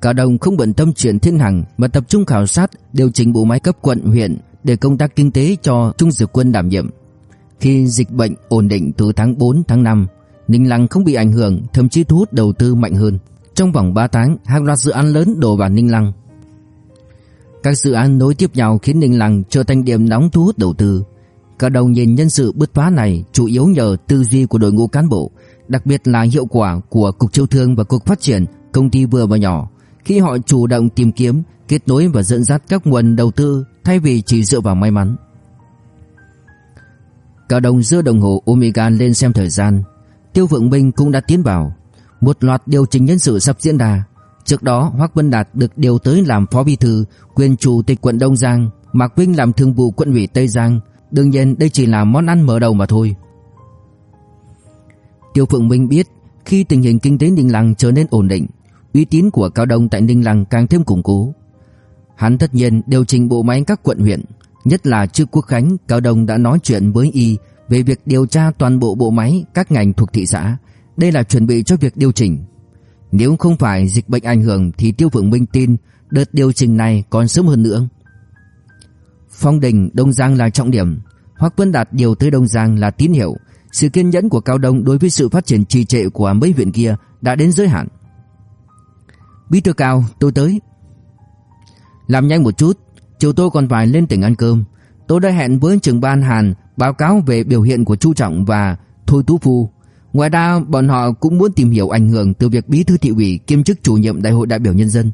Cao Đông không bận tâm chuyện thiên hằng mà tập trung khảo sát điều chỉnh bộ máy cấp quận huyện để công tác kinh tế cho Trung Dược Quân đảm nhiệm. Khi dịch bệnh ổn định từ tháng 4 tháng 5, Ninh Lăng không bị ảnh hưởng, thậm chí thu hút đầu tư mạnh hơn. Trong vòng 3 tháng, hàng loạt dự án lớn đổ vào Ninh Lăng. Các dự án nối tiếp nhau khiến Ninh Lăng trở thành điểm nóng thu hút đầu tư. Cả đầu nhìn nhân sự bứt phá này chủ yếu nhờ tư duy của đội ngũ cán bộ, đặc biệt là hiệu quả của Cục Châu Thương và Cục Phát triển công ty vừa và nhỏ khi họ chủ động tìm kiếm, kết nối và dẫn dắt các nguồn đầu tư thay vì chỉ dựa vào may mắn. Cả đồng giữa đồng hồ Omega lên xem thời gian, Tiêu Vượng Minh cũng đã tiến vào. Một loạt điều chỉnh nhân sự sắp diễn ra. Trước đó Hoắc Vân Đạt được điều tới làm phó bí thư, quyền chủ tịch quận Đông Giang, Mạc Vinh làm thường vụ quận ủy Tây Giang. Đương nhiên đây chỉ là món ăn mở đầu mà thôi. Tiêu Phượng Minh biết khi tình hình kinh tế Ninh Lăng trở nên ổn định, uy tín của Cao Đông tại Ninh Lăng càng thêm củng cố. Hắn tất nhiên điều chỉnh bộ máy các quận huyện, nhất là trước Quốc Khánh, Cao Đông đã nói chuyện với y về việc điều tra toàn bộ bộ máy các ngành thuộc thị xã. Đây là chuẩn bị cho việc điều chỉnh. Nếu không phải dịch bệnh ảnh hưởng thì Tiêu Phượng Minh tin đợt điều chỉnh này còn sớm hơn nữa. Phong Đình, Đông Giang là trọng điểm. Hoắc Vân Đạt điều tới Đông Giang là tín hiệu. Sự kiên nhẫn của Cao Đông đối với sự phát triển trì trệ của mấy huyện kia đã đến giới hạn. Bí thư Cao, tôi tới. Làm nhanh một chút, chiều tôi còn phải lên tỉnh ăn cơm. Tôi đã hẹn với trưởng ban Hàn báo cáo về biểu hiện của Chu Trọng và Thôi Tú Phu. Ngoài ra, bọn họ cũng muốn tìm hiểu ảnh hưởng từ việc bí thư thị ủy kiêm chức chủ nhiệm Đại hội đại biểu nhân dân.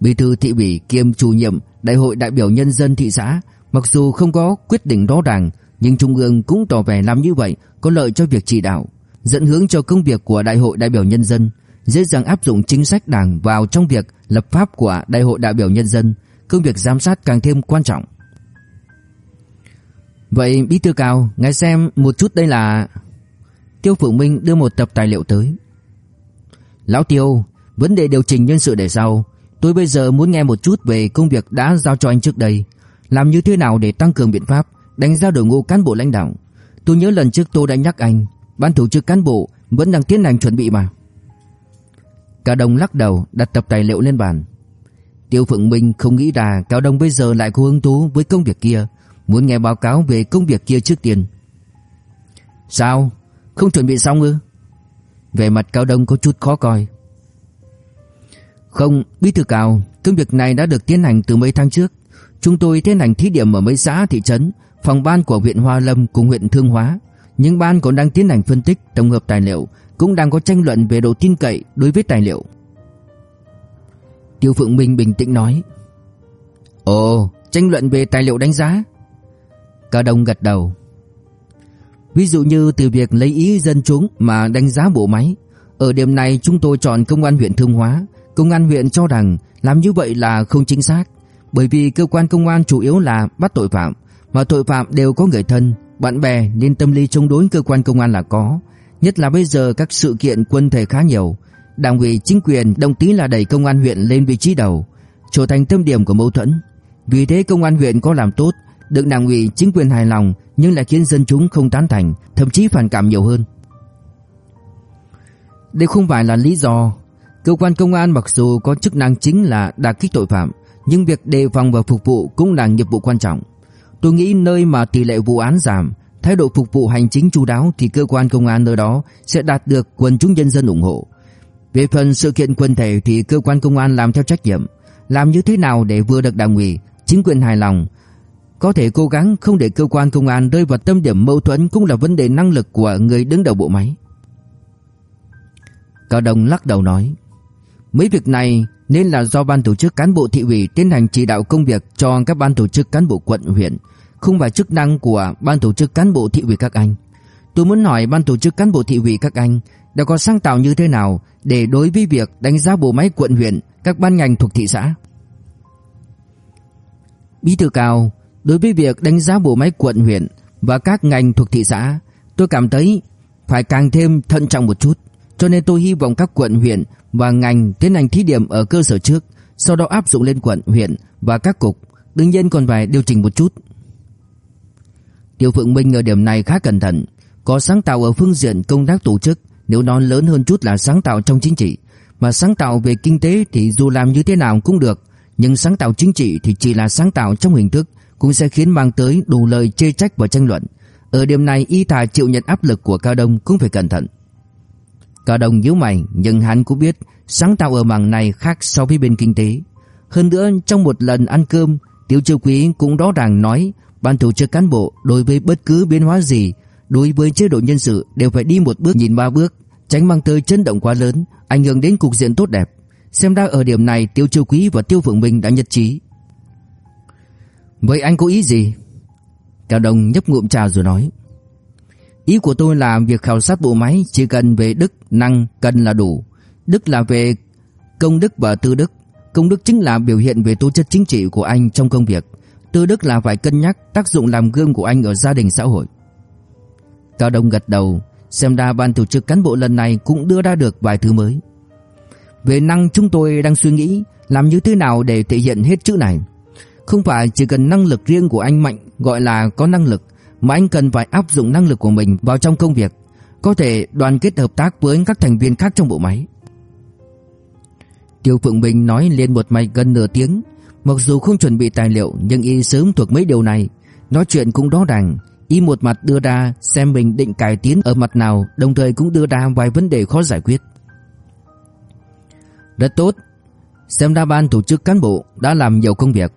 Bí thư thị ủy kiêm chủ nhiệm Đại hội đại biểu nhân dân thị xã, mặc dù không có quyết định rõ ràng, nhưng trung ương cũng tỏ vẻ làm như vậy có lợi cho việc chỉ đạo, dẫn hướng cho công việc của Đại hội đại biểu nhân dân, dễ dàng áp dụng chính sách Đảng vào trong việc lập pháp của Đại hội đại biểu nhân dân, công việc giám sát càng thêm quan trọng. Vậy bí thư cao, ngài xem một chút đây là... Tiêu Phượng Minh đưa một tập tài liệu tới. Lão Tiêu, vấn đề điều chỉnh nhân sự để sau. Tôi bây giờ muốn nghe một chút về công việc đã giao cho anh trước đây. Làm như thế nào để tăng cường biện pháp, đánh giá đội ngũ cán bộ lãnh đạo. Tôi nhớ lần trước tôi đã nhắc anh, ban tổ chức cán bộ vẫn đang tiến hành chuẩn bị mà. Cao Đông lắc đầu đặt tập tài liệu lên bàn. Tiêu Phượng Minh không nghĩ ra Cao Đông bây giờ lại có hứng thú với công việc kia, muốn nghe báo cáo về công việc kia trước tiên. Sao? Không chuẩn bị xong ư? Về mặt Cao Đông có chút khó coi. Không, bí thư Cao, công việc này đã được tiến hành từ mấy tháng trước. Chúng tôi tiến hành thí điểm ở mấy xã thị trấn, phòng ban của huyện Hoa Lâm cùng huyện Thương Hóa. những ban còn đang tiến hành phân tích, tổng hợp tài liệu, cũng đang có tranh luận về độ tin cậy đối với tài liệu. Tiêu Phượng Minh bình tĩnh nói. Ồ, tranh luận về tài liệu đánh giá. Cả đồng gật đầu. Ví dụ như từ việc lấy ý dân chúng mà đánh giá bộ máy. Ở điểm này chúng tôi chọn công an huyện Thương Hóa. Công an huyện cho rằng làm như vậy là không chính xác. Bởi vì cơ quan công an chủ yếu là bắt tội phạm. Mà tội phạm đều có người thân, bạn bè nên tâm lý chống đối cơ quan công an là có. Nhất là bây giờ các sự kiện quân thể khá nhiều. Đảng ủy chính quyền đồng tí là đẩy công an huyện lên vị trí đầu, trở thành tâm điểm của mâu thuẫn. Vì thế công an huyện có làm tốt, được đảng ủy chính quyền hài lòng nhưng lại khiến dân chúng không tán thành, thậm chí phản cảm nhiều hơn. Đây không phải là lý do. Cơ quan công an mặc dù có chức năng chính là đả kích tội phạm, nhưng việc đề phòng và phục vụ cũng là nhiệm vụ quan trọng. Tôi nghĩ nơi mà tỷ lệ vụ án giảm, thái độ phục vụ hành chính chú đáo thì cơ quan công an nơi đó sẽ đạt được quần chúng nhân dân ủng hộ. Về phần sự kiện quân thể thì cơ quan công an làm theo trách nhiệm, làm như thế nào để vừa được đảng ủy, chính quyền hài lòng, có thể cố gắng không để cơ quan công an rơi vào tâm điểm mâu thuẫn cũng là vấn đề năng lực của người đứng đầu bộ máy. Cao Đông lắc đầu nói, mấy việc này nên là do ban tổ chức cán bộ thị ủy tiến hành chỉ đạo công việc cho các ban tổ chức cán bộ quận huyện, không phải chức năng của ban tổ chức cán bộ thị ủy các anh. Tôi muốn hỏi ban tổ chức cán bộ thị ủy các anh đã có sáng tạo như thế nào để đối với việc đánh giá bộ máy quận huyện, các ban ngành thuộc thị xã. Bí thư cao, đối với việc đánh giá bộ máy quận huyện và các ngành thuộc thị xã, tôi cảm thấy phải càng thêm thận trọng một chút. Cho nên tôi hy vọng các quận huyện và ngành tiến hành thí điểm ở cơ sở trước, sau đó áp dụng lên quận, huyện và các cục. Đương nhiên còn phải điều chỉnh một chút. Tiêu Phượng Minh ở điểm này khá cẩn thận, có sáng tạo ở phương diện công tác tổ chức, nếu nó lớn hơn chút là sáng tạo trong chính trị, mà sáng tạo về kinh tế thì dù làm như thế nào cũng được, nhưng sáng tạo chính trị thì chỉ là sáng tạo trong hình thức, cũng sẽ khiến mang tới đủ lời chê trách và tranh luận. Ở điểm này y thà chịu nhận áp lực của Cao Đông cũng phải cẩn thận. Cao Đông nhíu mày, nhưng hắn cũng biết sáng tạo ở mảng này khác so với bên kinh tế. Hơn nữa trong một lần ăn cơm, Tiêu Chiêu Quý cũng rõ ràng nói ban tổ chức cán bộ đối với bất cứ biến hóa gì, đối với chế độ nhân sự đều phải đi một bước nhìn ba bước, tránh mang tới chấn động quá lớn, ảnh hưởng đến cục diện tốt đẹp. Xem ra ở điểm này Tiêu Chiêu Quý và Tiêu Phượng Minh đã nhất trí. Vậy anh có ý gì? Cao Đông nhấp ngụm trà rồi nói. Ý của tôi là việc khảo sát bộ máy chỉ cần về đức, năng, cần là đủ. Đức là về công đức và tư đức. Công đức chính là biểu hiện về tố chất chính trị của anh trong công việc. Tư đức là phải cân nhắc tác dụng làm gương của anh ở gia đình xã hội. Cao Đông gật đầu, xem ra ban tổ chức cán bộ lần này cũng đưa ra được vài thứ mới. Về năng chúng tôi đang suy nghĩ làm như thế nào để thể hiện hết chữ này. Không phải chỉ cần năng lực riêng của anh mạnh gọi là có năng lực mà anh cần phải áp dụng năng lực của mình vào trong công việc, có thể đoàn kết hợp tác với các thành viên khác trong bộ máy. Tiêu Phượng Bình nói lên một mạch gần nửa tiếng, mặc dù không chuẩn bị tài liệu nhưng y sớm thuộc mấy điều này, nói chuyện cũng rõ ràng, y một mặt đưa ra xem mình định cải tiến ở mặt nào, đồng thời cũng đưa ra vài vấn đề khó giải quyết. Rất tốt, xem ra ban tổ chức cán bộ đã làm nhiều công việc.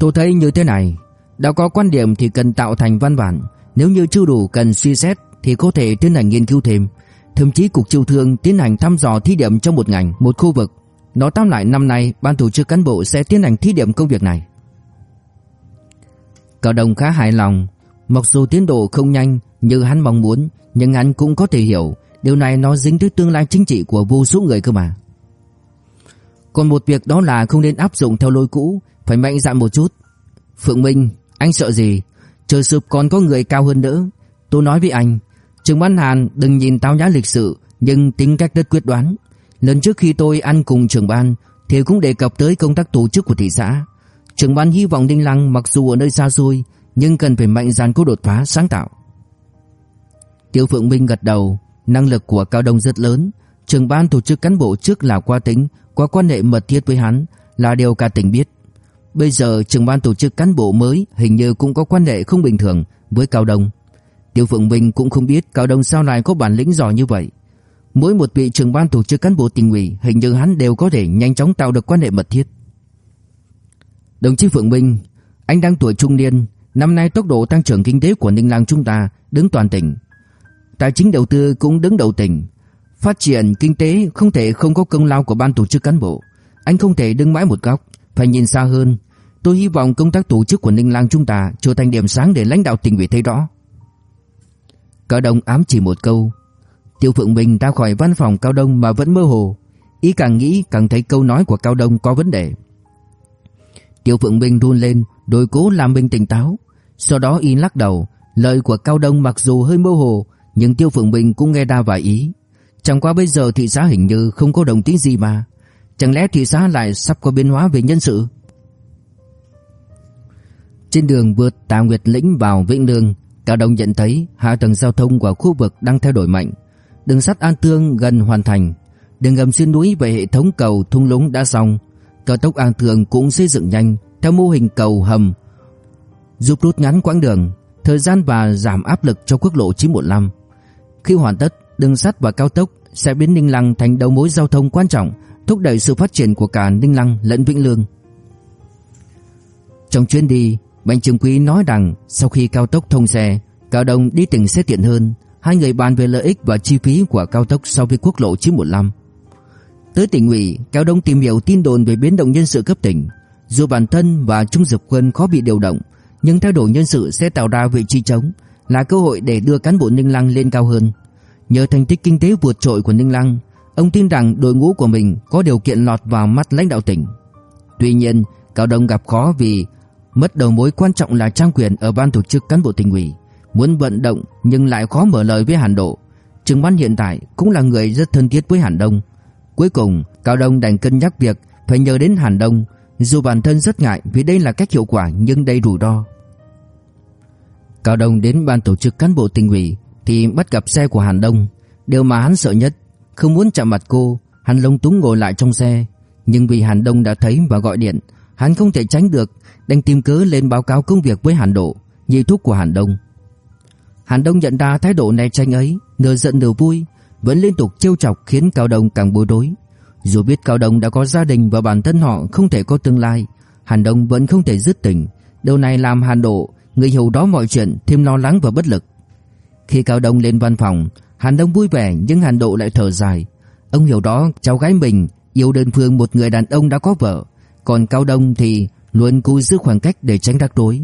Tôi thấy như thế này, đã có quan điểm thì cần tạo thành văn bản, nếu như chưa đủ cần suy xét thì có thể tiến hành nghiên cứu thêm. Thậm chí cục chiêu thương tiến hành thăm dò thí điểm trong một ngành, một khu vực. Nó tóm lại năm nay ban tổ chức cán bộ sẽ tiến hành thí điểm công việc này. Cao Đồng khá hài lòng, mặc dù tiến độ không nhanh như hắn mong muốn, nhưng hắn cũng có thể hiểu điều này nó dính tới tương lai chính trị của vô số người cơ mà. Còn một việc đó là không nên áp dụng theo lối cũ, phải mạnh dạn một chút. Phượng Minh, anh sợ gì? Trời sụp còn có người cao hơn nữa. Tôi nói với anh, Trường Ban Hàn đừng nhìn tao nhã lịch sự, nhưng tính cách rất quyết đoán. Lần trước khi tôi ăn cùng trưởng ban, thì cũng đề cập tới công tác tổ chức của thị xã. Trưởng ban hy vọng Đinh Lăng mặc dù ở nơi xa xôi, nhưng cần phải mạnh dạn có đột phá sáng tạo. Tiêu Phượng Minh gật đầu, năng lực của Cao Đông rất lớn. Trưởng ban tổ chức cán bộ trước là qua tính, có quan hệ mật thiết với hắn, là điều cả tỉnh biết. Bây giờ trưởng ban tổ chức cán bộ mới hình như cũng có quan hệ không bình thường với Cao Đông. Tiêu Phượng Bình cũng không biết Cao Đông sao lại có bản lĩnh giỏi như vậy. Mỗi một vị trưởng ban tổ chức cán bộ tỉnh ủy hình như hắn đều có thể nhanh chóng tạo được quan hệ mật thiết. Đồng chí Phượng Minh, anh đang tuổi trung niên, năm nay tốc độ tăng trưởng kinh tế của Ninh Lăng chúng ta đứng toàn tỉnh. Tài chính đầu tư cũng đứng đầu tỉnh. Phát triển kinh tế không thể không có công lao của ban tổ chức cán bộ. Anh không thể đứng mãi một góc, phải nhìn xa hơn. Tôi hy vọng công tác tổ chức của Ninh Lang chúng ta trở thành điểm sáng để lãnh đạo tỉnh ủy thấy rõ. Cao Đông ám chỉ một câu. Tiêu Phượng Bình ra khỏi văn phòng Cao Đông mà vẫn mơ hồ. Ý càng nghĩ càng thấy câu nói của Cao Đông có vấn đề. Tiêu Phượng Bình run lên, đôi cố làm mình tỉnh táo. Sau đó y lắc đầu, lời của Cao Đông mặc dù hơi mơ hồ, nhưng Tiêu Phượng Bình cũng nghe ra vài ý. Chẳng qua bây giờ thị xã hình như không có đồng tính gì mà. Chẳng lẽ thị xã lại sắp có biến hóa về nhân sự? Trên đường vượt Tà Nguyệt Lĩnh vào Vĩnh Lương, Cao Đông nhận thấy hạ tầng giao thông của khu vực đang thay đổi mạnh. Đường sắt An Tương gần hoàn thành, đường ngầm xuyên núi về hệ thống cầu thung lũng đã xong. Cao tốc An Tương cũng xây dựng nhanh theo mô hình cầu hầm, giúp rút ngắn quãng đường, thời gian và giảm áp lực cho quốc lộ 915. Khi hoàn tất, đường sắt và cao tốc sẽ biến Ninh Lăng thành đầu mối giao thông quan trọng, thúc đẩy sự phát triển của cả Ninh Lăng lẫn Vĩnh Lương. Trong chuyến đi, Bành Trường Quý nói rằng sau khi cao tốc thông xe, Cao Đông đi tỉnh sẽ tiện hơn. Hai người bàn về lợi ích và chi phí của cao tốc so với quốc lộ 915. Tới tỉnh ủy, Cao Đông tìm hiểu tin đồn về biến động nhân sự cấp tỉnh. Dù bản thân và Trung Dực Quân khó bị điều động, nhưng thay đổi nhân sự sẽ tạo ra vị trí trống, là cơ hội để đưa cán bộ Ninh Lăng lên cao hơn. Nhờ thành tích kinh tế vượt trội của Ninh Lăng, ông tin rằng đội ngũ của mình có điều kiện lọt vào mắt lãnh đạo tỉnh. Tuy nhiên, Cao Đông gặp khó vì mất đầu mối quan trọng là trang quyền ở ban tổ chức cán bộ tỉnh ủy, muốn vận động nhưng lại khó mở lời với Hàn Độ. Trừng Ban hiện tại cũng là người rất thân thiết với Hàn Đông. Cuối cùng, Cao Đông đành cân nhắc việc phải nhờ đến Hàn Đông, dù bản thân rất ngại vì đây là cách hiệu quả nhưng đầy rủi ro. Cao Đông đến ban tổ chức cán bộ tỉnh ủy thì bắt gặp xe của Hàn Đông, điều mà hắn sợ nhất, không muốn chạm mặt cô, hắn lúng túng ngồi lại trong xe, nhưng vì Hàn Đông đã thấy và gọi điện, hắn không thể tránh được, đành tìm cớ lên báo cáo công việc với Hàn Độ, nhị thúc của Hàn Đông. Hàn Đông nhận ra thái độ này tranh ấy, nửa giận nửa vui, vẫn liên tục trêu chọc khiến Cao Đông càng bối rối. Dù biết Cao Đông đã có gia đình và bản thân họ không thể có tương lai, Hàn Đông vẫn không thể dứt tình. Điều này làm Hàn Độ, người hiểu đó mọi chuyện, thêm lo lắng và bất lực. Khi Cao Đông lên văn phòng, Hàn Đông vui vẻ nhưng Hàn Độ lại thở dài. Ông hiểu đó cháu gái mình yêu đơn phương một người đàn ông đã có vợ, còn Cao Đông thì luôn cố giữ khoảng cách để tránh rắc rối.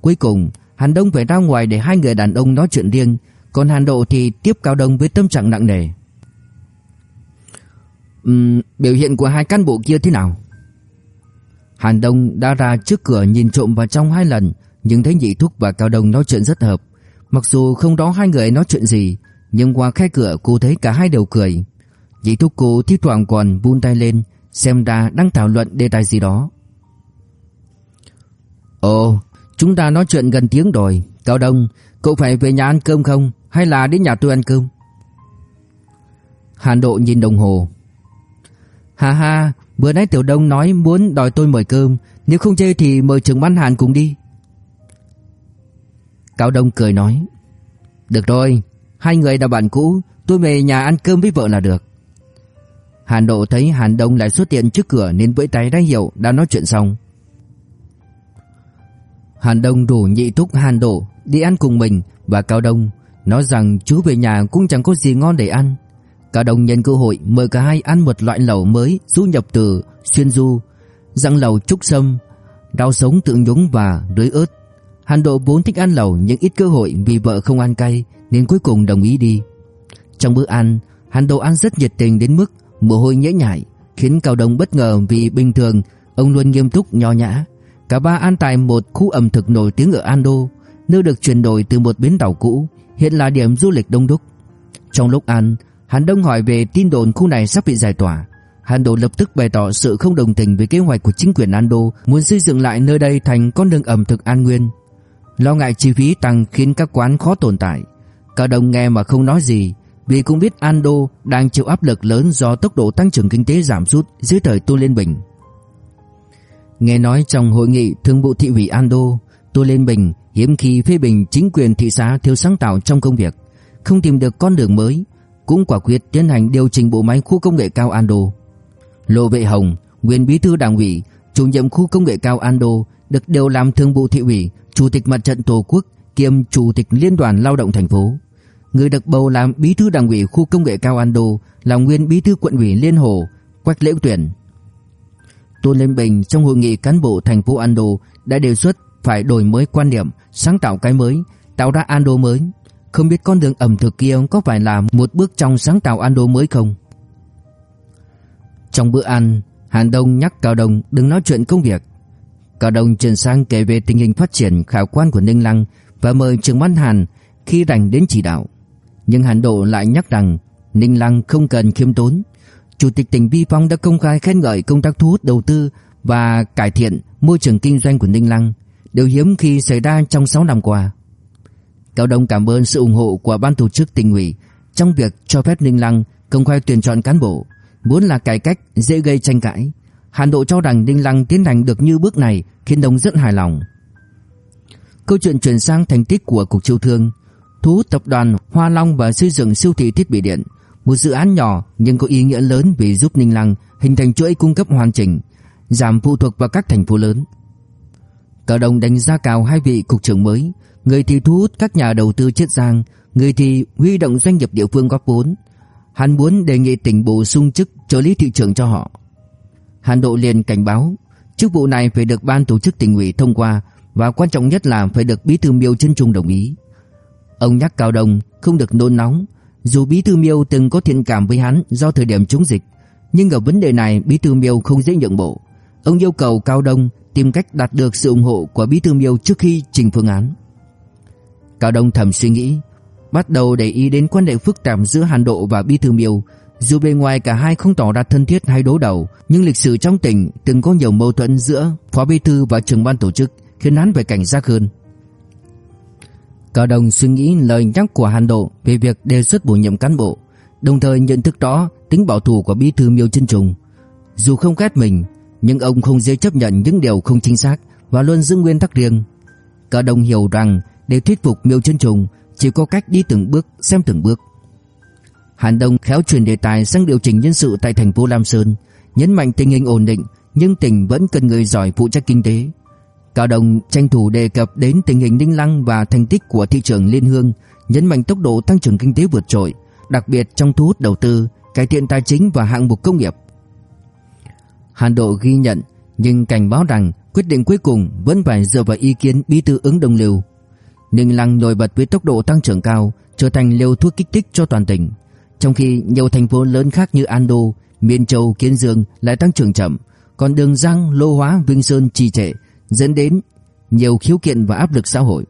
Cuối cùng, Hàn Đông phải ra ngoài để hai người đàn ông nói chuyện riêng, còn Hàn Độ thì tiếp Cao Đông với tâm trạng nặng nề. Uhm, biểu hiện của hai cán bộ kia thế nào? Hàn Đông đã ra trước cửa nhìn trộm vào trong hai lần, nhưng thấy Nhị Thúc và Cao Đông nói chuyện rất hợp. Mặc dù không đó hai người nói chuyện gì, nhưng qua khe cửa cô thấy cả hai đều cười. Dĩ Thúc cô thi thoảng còn vun tay lên, xem ra đang thảo luận đề tài gì đó. Ồ, chúng ta nói chuyện gần tiếng rồi. Cao Đông, cậu phải về nhà ăn cơm không? Hay là đến nhà tôi ăn cơm? Hàn Độ nhìn đồng hồ. Hà ha, bữa nãy Tiểu Đông nói muốn đòi tôi mời cơm. Nếu không chê thì mời trưởng ban Hàn cùng đi. Cao Đông cười nói. Được rồi, hai người là bạn cũ. Tôi về nhà ăn cơm với vợ là được. Hàn Độ thấy Hàn Đông lại xuất hiện trước cửa nên vẫy tay ra hiểu, đã nói chuyện xong. Hàn Đông rủ nhị thúc Hàn Độ đi ăn cùng mình và Cao Đông nói rằng chú về nhà cũng chẳng có gì ngon để ăn. Cao Đông nhân cơ hội mời cả hai ăn một loại lẩu mới du nhập từ Xuyên Du, răng lẩu trúc sâm, rau sống tự nhúng và rưới ớt. Hàn Độ vốn thích ăn lẩu nhưng ít cơ hội vì vợ không ăn cay nên cuối cùng đồng ý đi. Trong bữa ăn, hắn đồ ăn rất nhiệt tình đến mức mồ hôi nhễ nhại, khiến Cao Đông bất ngờ vì bình thường ông luôn nghiêm túc nho nhã. Cả ba ăn tại một khu ẩm thực nổi tiếng ở Ando, nơi được chuyển đổi từ một bến tàu cũ, hiện là điểm du lịch đông đúc. Trong lúc ăn, Hàn Đông hỏi về tin đồn khu này sắp bị giải tỏa. Hàn Độ lập tức bày tỏ sự không đồng tình với kế hoạch của chính quyền Ando muốn xây dựng lại nơi đây thành con đường ẩm thực an nguyên. Lo ngại chi phí tăng khiến các quán khó tồn tại. Cao Đông nghe mà không nói gì, vì cũng biết Ando đang chịu áp lực lớn do tốc độ tăng trưởng kinh tế giảm sút dưới thời Tô Liên Bình. Nghe nói trong hội nghị thương vụ thị ủy Ando, Tô Liên Bình hiếm khi phê bình chính quyền thị xã thiếu sáng tạo trong công việc, không tìm được con đường mới, cũng quả quyết tiến hành điều chỉnh bộ máy khu công nghệ cao Ando. Lô Vệ Hồng, nguyên bí thư đảng ủy, chủ nhiệm khu công nghệ cao Ando được điều làm thương vụ thị ủy, chủ tịch mặt trận tổ quốc kiêm chủ tịch liên đoàn lao động thành phố. Người được bầu làm bí thư đảng ủy khu công nghệ cao Ando là nguyên bí thư quận ủy Liên Hồ, Quách Lễ Tuyển. Tôn Lên Bình trong hội nghị cán bộ thành phố Ando đã đề xuất phải đổi mới quan điểm, sáng tạo cái mới, tạo ra Ando mới. Không biết con đường ẩm thực kia có phải là một bước trong sáng tạo Ando mới không? Trong bữa ăn, Hàn Đông nhắc Cao Đông đừng nói chuyện công việc. Cao Đông chuyển sang kể về tình hình phát triển khả quan của Ninh Lăng và mời Trường Ban Hàn khi rảnh đến chỉ đạo. Nhưng Hàn Độ lại nhắc rằng Ninh Lăng không cần khiêm tốn. Chủ tịch tỉnh Vi Phong đã công khai khen ngợi công tác thu hút đầu tư và cải thiện môi trường kinh doanh của Ninh Lăng, điều hiếm khi xảy ra trong 6 năm qua. Cao Đông cảm ơn sự ủng hộ của ban tổ chức tỉnh ủy trong việc cho phép Ninh Lăng công khai tuyển chọn cán bộ, muốn là cải cách dễ gây tranh cãi. Hàn Độ cho rằng Ninh Lăng tiến hành được như bước này khiến Đông rất hài lòng. Câu chuyện chuyển sang thành tích của cục chiêu thương, thu hút tập đoàn Hoa Long và xây dựng siêu thị thiết bị điện, một dự án nhỏ nhưng có ý nghĩa lớn vì giúp Ninh Lăng hình thành chuỗi cung cấp hoàn chỉnh, giảm phụ thuộc vào các thành phố lớn. Cao Đông đánh giá cao hai vị cục trưởng mới, người thì thu hút các nhà đầu tư chiết giang, người thì huy động doanh nghiệp địa phương góp vốn. Hắn muốn đề nghị tỉnh bổ sung chức trợ lý thị trưởng cho họ. Hàn Độ liền cảnh báo, chức vụ này phải được ban tổ chức tỉnh ủy thông qua và quan trọng nhất là phải được bí thư Miêu Chân Trung đồng ý. Ông nhắc Cao Đông không được nôn nóng, dù bí thư Miêu từng có thiện cảm với hắn do thời điểm chống dịch, nhưng ở vấn đề này bí thư Miêu không dễ nhượng bộ. Ông yêu cầu Cao Đông tìm cách đạt được sự ủng hộ của bí thư Miêu trước khi trình phương án. Cao Đông thầm suy nghĩ, bắt đầu để ý đến quan hệ phức tạp giữa Hàn Độ và bí thư Miêu. Dù bề ngoài cả hai không tỏ ra thân thiết hay đối đầu, nhưng lịch sử trong tỉnh từng có nhiều mâu thuẫn giữa phó bí thư và trưởng ban tổ chức, khiến hắn phải cảnh giác hơn. Cao đồng suy nghĩ lời nhắc của Hàn Độ về việc đề xuất bổ nhiệm cán bộ, đồng thời nhận thức rõ tính bảo thủ của bí thư Miêu Chân Trùng. Dù không ghét mình, nhưng ông không dễ chấp nhận những điều không chính xác và luôn giữ nguyên tắc riêng. Cao đồng hiểu rằng để thuyết phục Miêu Chân Trùng chỉ có cách đi từng bước, xem từng bước. Hàn Đông khéo chuyển đề tài sang điều chỉnh nhân sự tại thành phố Lam Sơn, nhấn mạnh tình hình ổn định, nhưng tỉnh vẫn cần người giỏi phụ trách kinh tế. Cao đồng tranh thủ đề cập đến tình hình Ninh Lăng và thành tích của thị trường Liên Hương, nhấn mạnh tốc độ tăng trưởng kinh tế vượt trội, đặc biệt trong thu hút đầu tư, cải thiện tài chính và hạng mục công nghiệp. Hàn Độ ghi nhận nhưng cảnh báo rằng quyết định cuối cùng vẫn phải dựa vào ý kiến bí thư ứng đồng liều. Ninh Lăng nổi bật với tốc độ tăng trưởng cao, trở thành liều thuốc kích thích cho toàn tỉnh. Trong khi nhiều thành phố lớn khác như an đô Miên Châu, Kiến Dương lại tăng trưởng chậm, còn Đường Giang, Lô Hóa, Vinh Sơn trì trệ, dẫn đến nhiều khiếu kiện và áp lực xã hội.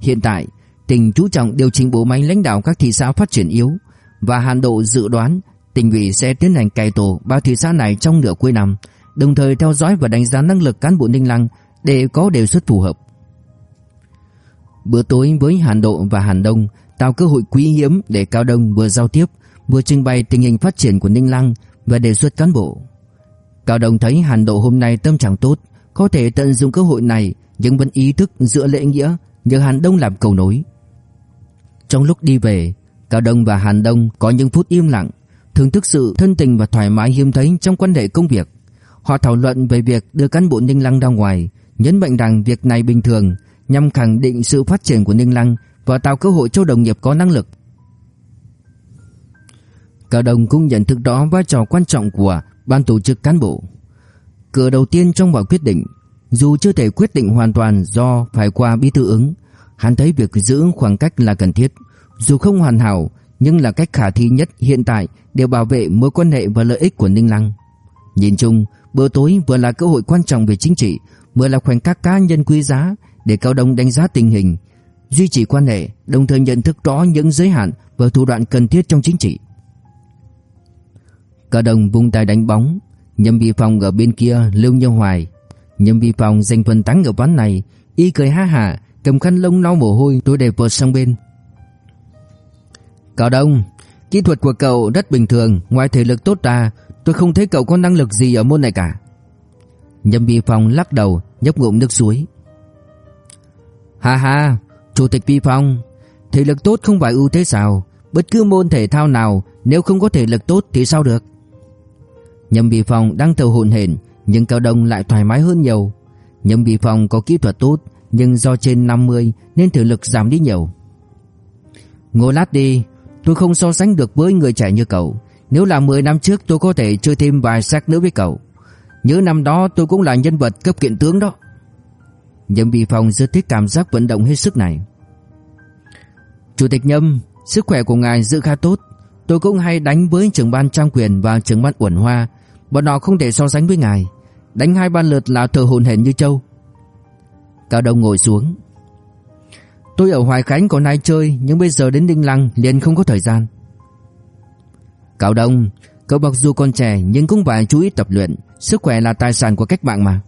Hiện tại, tỉnh chú trọng điều chỉnh bộ máy lãnh đạo các thị xã phát triển yếu và Hàn Độ dự đoán tỉnh ủy sẽ tiến hành cải tổ ba thị xã này trong nửa cuối năm, đồng thời theo dõi và đánh giá năng lực cán bộ Ninh Lăng để có đề xuất phù hợp. Bữa tối với Hàn Độ và Hàn Đông tạo cơ hội quý hiếm để Cao Đông vừa giao tiếp, vừa trình bày tình hình phát triển của Ninh Lăng và đề xuất cán bộ. Cao Đông thấy Hàn Độ hôm nay tâm trạng tốt, có thể tận dụng cơ hội này nhưng vẫn ý thức giữa lễ nghĩa nhờ Hàn Đông làm cầu nối. Trong lúc đi về, Cao Đông và Hàn Đông có những phút im lặng, thưởng thức sự thân tình và thoải mái hiếm thấy trong quan hệ công việc. Họ thảo luận về việc đưa cán bộ Ninh Lăng ra ngoài, nhấn mạnh rằng việc này bình thường nhằm khẳng định sự phát triển của Ninh Lăng và tạo cơ hội cho đồng nghiệp có năng lực. Cao Đông cũng nhận thức rõ vai trò quan trọng của ban tổ chức cán bộ. Cửa đầu tiên trong mọi quyết định, dù chưa thể quyết định hoàn toàn do phải qua bí thư ứng, hắn thấy việc giữ khoảng cách là cần thiết, dù không hoàn hảo nhưng là cách khả thi nhất hiện tại để bảo vệ mối quan hệ và lợi ích của Ninh Lăng. Nhìn chung, bữa tối vừa là cơ hội quan trọng về chính trị, vừa là khoảnh khắc cá nhân quý giá để Cao Đông đánh giá tình hình, duy trì quan hệ, đồng thời nhận thức rõ những giới hạn và thủ đoạn cần thiết trong chính trị. Cao Đông vung tay đánh bóng, Nhâm Vi Phong ở bên kia lưu nhau hoài. Nhâm Vi Phong giành phần thắng ở ván này, y cười ha hả, cầm khăn lông lau mồ hôi tôi để vượt sang bên. Cao Đông, kỹ thuật của cậu rất bình thường, ngoài thể lực tốt ra, tôi không thấy cậu có năng lực gì ở môn này cả. Nhâm Vi Phong lắc đầu, nhấp ngụm nước suối. Ha ha, Chủ tịch Vi Phong, thể lực tốt không phải ưu thế sao? Bất cứ môn thể thao nào nếu không có thể lực tốt thì sao được? Nhâm Bì Phong đang thở hổn hển, nhưng Cao Đông lại thoải mái hơn nhiều. Nhâm Bì Phong có kỹ thuật tốt, nhưng do trên 50 nên thể lực giảm đi nhiều. Ngồi lát đi, tôi không so sánh được với người trẻ như cậu. Nếu là 10 năm trước tôi có thể chơi thêm vài xác nữa với cậu. Nhớ năm đó tôi cũng là nhân vật cấp kiện tướng đó. Nhâm Bì Phong rất thích cảm giác vận động hết sức này. Chủ tịch Nhâm, sức khỏe của ngài giữ khá tốt. Tôi cũng hay đánh với trưởng ban trang quyền và trưởng ban uẩn hoa. Bọn họ không thể so sánh với ngài. Đánh hai ban lượt là thờ hồn hển như châu. Cao Đông ngồi xuống. Tôi ở Hoài Khánh còn ai chơi nhưng bây giờ đến Đinh Lăng liền không có thời gian. Cao Đông, cậu mặc dù còn trẻ nhưng cũng phải chú ý tập luyện. Sức khỏe là tài sản của cách mạng mà.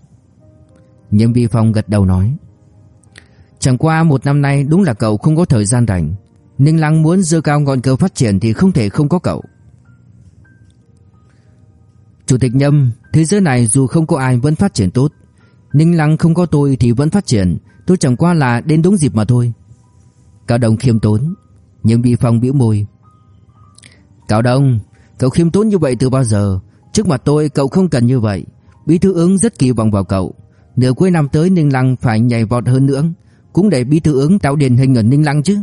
nhân Vi Phong gật đầu nói Chẳng qua một năm nay đúng là cậu không có thời gian rảnh Ninh Lăng muốn dơ cao ngọn cờ phát triển thì không thể không có cậu Chủ tịch Nhâm, Thế giới này dù không có ai vẫn phát triển tốt. Ninh Lăng không có tôi thì vẫn phát triển. Tôi chẳng qua là đến đúng dịp mà thôi. Cao Đông khiêm tốn, nhưng bị Phong biểu môi. Cao Đông, Cậu khiêm tốn như vậy từ bao giờ? Trước mặt tôi, cậu không cần như vậy. Bí thư ứng rất kỳ vọng vào cậu. Nửa cuối năm tới, Ninh Lăng phải nhảy vọt hơn nữa. Cũng để bí thư ứng tạo điển hình ở Ninh Lăng chứ.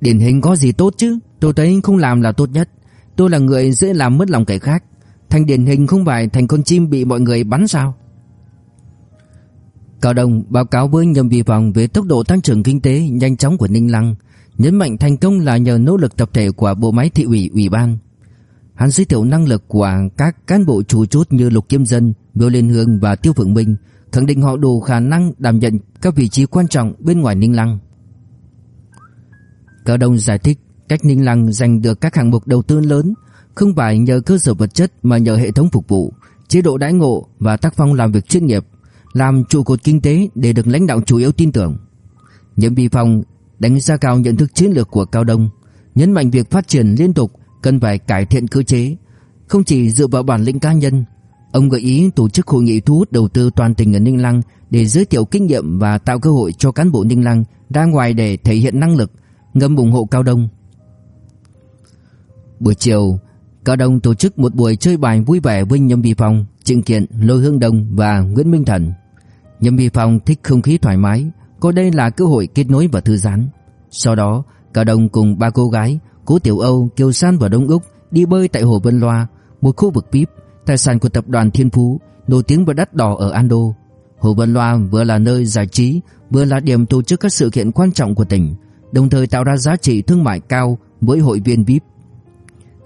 Điển hình có gì tốt chứ? Tôi thấy không làm là tốt nhất. Tôi là người dễ làm mất lòng kẻ khác. Thành điển hình không phải thành con chim bị mọi người bắn sao Cao Đông báo cáo với nhầm vi phòng về tốc độ tăng trưởng kinh tế nhanh chóng của Ninh Lăng, nhấn mạnh thành công là nhờ nỗ lực tập thể của bộ máy thị ủy ủy ban. Hắn giới thiệu năng lực của các cán bộ chủ chốt như Lục Kim Dân, Miêu Liên Hương và Tiêu Phượng Minh, khẳng định họ đủ khả năng đảm nhận các vị trí quan trọng bên ngoài Ninh Lăng. Cao Đông giải thích cách Ninh Lăng giành được các hạng mục đầu tư lớn không phải nhờ cơ sở vật chất mà nhờ hệ thống phục vụ, chế độ đãi ngộ và tác phong làm việc chuyên nghiệp làm trụ cột kinh tế để được lãnh đạo chủ yếu tin tưởng. Nhiệm vi phòng đánh giá cao nhận thức chiến lược của Cao Đông, nhấn mạnh việc phát triển liên tục cần phải cải thiện cơ chế, không chỉ dựa vào bản lĩnh cá nhân. Ông gợi ý tổ chức hội nghị thu hút đầu tư toàn tỉnh ở Ninh Lăng để giới thiệu kinh nghiệm và tạo cơ hội cho cán bộ Ninh Lăng ra ngoài để thể hiện năng lực, ngầm ủng hộ Cao Đông. Buổi chiều, Cao Đông tổ chức một buổi chơi bài vui vẻ với Nhâm Bì Phong, Trịnh Kiện, Lôi Hương Đông và Nguyễn Minh Thần. Nhâm Bì Phong thích không khí thoải mái, coi đây là cơ hội kết nối và thư giãn. Sau đó, Cao Đông cùng ba cô gái, Cố Tiểu Âu, Kiều San và Đông Úc đi bơi tại hồ Vân Loa, một khu vực VIP, tài sản của tập đoàn Thiên Phú, nổi tiếng và đắt đỏ ở Ando. Hồ Vân Loa vừa là nơi giải trí, vừa là điểm tổ chức các sự kiện quan trọng của tỉnh, đồng thời tạo ra giá trị thương mại cao với hội viên VIP.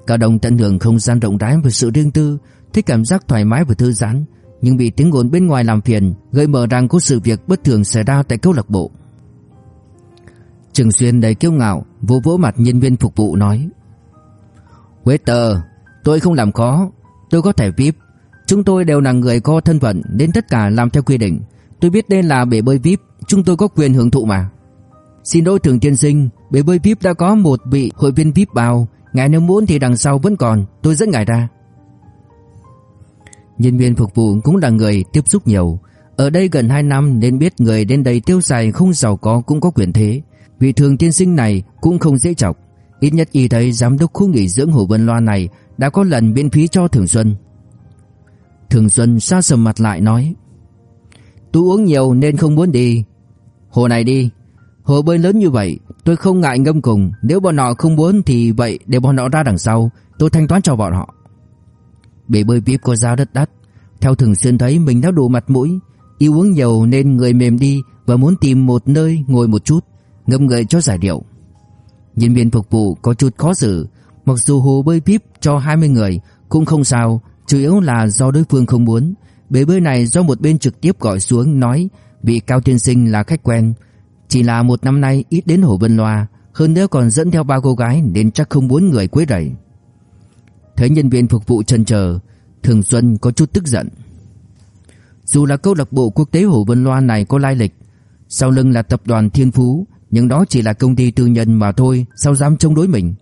Cao Đông tận hưởng không gian rộng rãi và sự riêng tư, thích cảm giác thoải mái và thư giãn, nhưng bị tiếng ồn bên ngoài làm phiền, gây mở rằng có sự việc bất thường xảy ra tại câu lạc bộ. Trừng Xuyên đầy kiêu ngạo, vỗ vỗ mặt nhân viên phục vụ nói: "Waiter, tôi không làm khó, tôi có thẻ VIP, chúng tôi đều là người có thân phận nên tất cả làm theo quy định. Tôi biết đây là bể bơi VIP, chúng tôi có quyền hưởng thụ mà." Xin lỗi thường tiên sinh, bể bơi VIP đã có một vị hội viên VIP vào, ngài nếu muốn thì đằng sau vẫn còn, tôi dẫn ngài ra. Nhân viên phục vụ cũng là người tiếp xúc nhiều. Ở đây gần 2 năm nên biết người đến đây tiêu xài không giàu có cũng có quyền thế. Vị thường tiên sinh này cũng không dễ chọc. Ít nhất y thấy giám đốc khu nghỉ dưỡng Hồ Vân Loa này Đã có lần miễn phí cho Thường Xuân. Thường Xuân xa sầm mặt lại nói Tôi uống nhiều nên không muốn đi. Hồ này đi. Hồ bơi lớn như vậy, Tôi không ngại ngâm cùng. Nếu bọn họ không muốn thì vậy để bọn họ ra đằng sau. Tôi thanh toán cho bọn họ. Bể bơi VIP có giá rất đắt. Theo thường xuyên thấy, mình đã đủ mặt mũi. Yêu uống nhiều nên người mềm đi Và muốn tìm một nơi ngồi một chút Ngâm người cho giải điệu. Nhân viên phục vụ có chút khó xử. Mặc dù hồ bơi VIP cho 20 người Cũng không sao, Chủ yếu là do đối phương không muốn. Bể bơi này do một bên trực tiếp gọi xuống nói, Vị Cao Tiên Sinh là khách quen. Chỉ là một năm nay ít đến Hồ Vân Loa Hơn nữa còn dẫn theo ba cô gái Nên chắc không muốn người quấy rầy Thấy nhân viên phục vụ chần chờ, Thường Xuân có chút tức giận. Dù là câu lạc bộ quốc tế Hồ Vân loa này có lai lịch, sau lưng là tập đoàn Thiên Phú, nhưng đó chỉ là công ty tư nhân mà thôi, sao dám chống đối mình?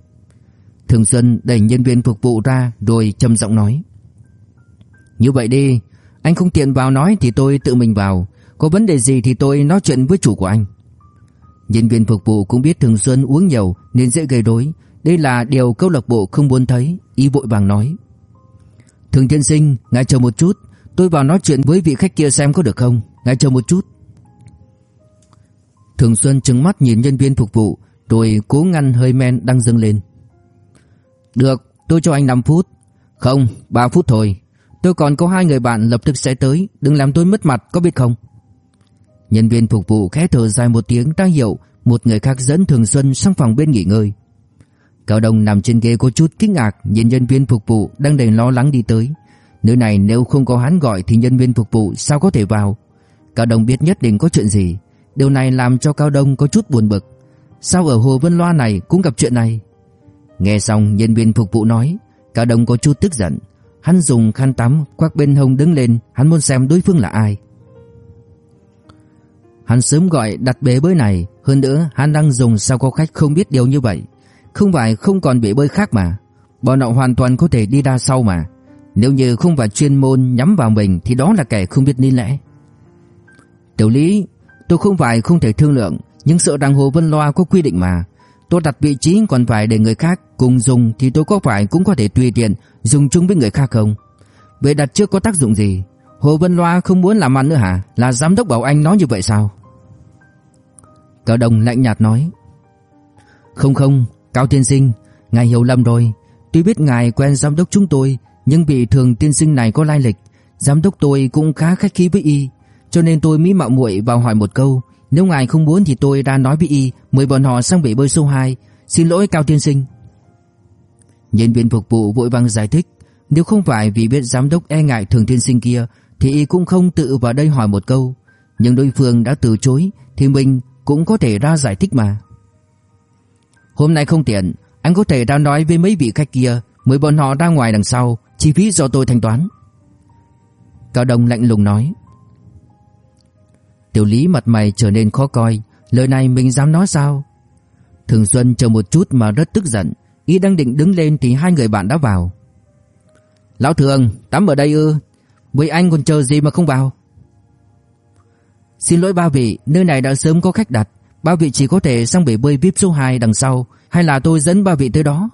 Thường Xuân đẩy nhân viên phục vụ ra rồi trầm giọng nói: "Như vậy đi, anh không tiện vào nói thì tôi tự mình vào, có vấn đề gì thì tôi nói chuyện với chủ của anh." Nhân viên phục vụ cũng biết Thường Xuân uống nhiều nên dễ gây rối, đây là điều câu lạc bộ không muốn thấy, y vội vàng nói. Thường tiên sinh, ngài chờ một chút, tôi vào nói chuyện với vị khách kia xem có được không, ngài chờ một chút. Thường Xuân trừng mắt nhìn nhân viên phục vụ, rồi cố ngăn hơi men đang dâng lên. Được, tôi cho anh 5 phút. Không, 3 phút thôi. Tôi còn có hai người bạn lập tức sẽ tới, đừng làm tôi mất mặt, có biết không? Nhân viên phục vụ khẽ thở dài một tiếng ra hiệu, một người khác dẫn Thường Xuân sang phòng bên nghỉ ngơi. Cao Đông nằm trên ghế có chút kinh ngạc nhìn nhân viên phục vụ đang đầy lo lắng đi tới. Nơi này nếu không có hắn gọi thì nhân viên phục vụ sao có thể vào. Cao Đông biết nhất định có chuyện gì. Điều này làm cho Cao Đông có chút buồn bực. Sao ở Hồ Vân Loa này cũng gặp chuyện này? Nghe xong nhân viên phục vụ nói, Cao Đông có chút tức giận. Hắn dùng khăn tắm quắc bên hông đứng lên, hắn muốn xem đối phương là ai. Hắn sớm gọi đặt bể bơi này, hơn nữa hắn đang dùng sao có khách không biết điều như vậy. Không phải không còn bể bơi khác mà. Bọn họ hoàn toàn có thể đi ra sau mà. Nếu như không phải chuyên môn nhắm vào mình Thì đó là kẻ không biết nên lẽ. Tiểu lý Tôi không phải không thể thương lượng Nhưng sợ rằng Hồ Vân Loa có quy định mà. Tôi đặt vị trí còn phải để người khác cùng dùng Thì tôi có phải cũng có thể tùy tiện Dùng chung với người khác không? Vậy đặt trước có tác dụng gì? Hồ Vân Loa không muốn làm ăn nữa hả? Là giám đốc bảo anh nói như vậy sao? Cao Đông lạnh nhạt nói. Không không, Cao Tiên Sinh, ngài hiểu lầm rồi. Tuy biết ngài quen giám đốc chúng tôi, nhưng vị thường tiên sinh này có lai lịch. Giám đốc tôi cũng khá khách khí với y, cho nên tôi mới mạo muội vào hỏi một câu. Nếu ngài không muốn thì tôi đã nói với y mời bọn họ sang bể bơi số 2. Xin lỗi Cao Tiên Sinh. Nhân viên phục vụ vội vàng giải thích. Nếu không phải vì biết giám đốc e ngại thường tiên sinh kia thì y cũng không tự vào đây hỏi một câu. Nhưng đối phương đã từ chối thì mình cũng có thể ra giải thích mà. Hôm nay không tiện, anh có thể ra nói với mấy vị khách kia mời bọn họ ra ngoài đằng sau, chi phí do tôi thanh toán. Cao Đông lạnh lùng nói. Tiểu Lý mặt mày trở nên khó coi, lời này mình dám nói sao? Thường Xuân chờ một chút mà rất tức giận, y đang định đứng lên thì hai người bạn đã vào. Lão Thường, tắm ở đây ư? Với anh còn chờ gì mà không vào? Xin lỗi ba vị, nơi này đã sớm có khách đặt, ba vị chỉ có thể sang bể bơi VIP số 2 đằng sau, hay là tôi dẫn ba vị tới đó?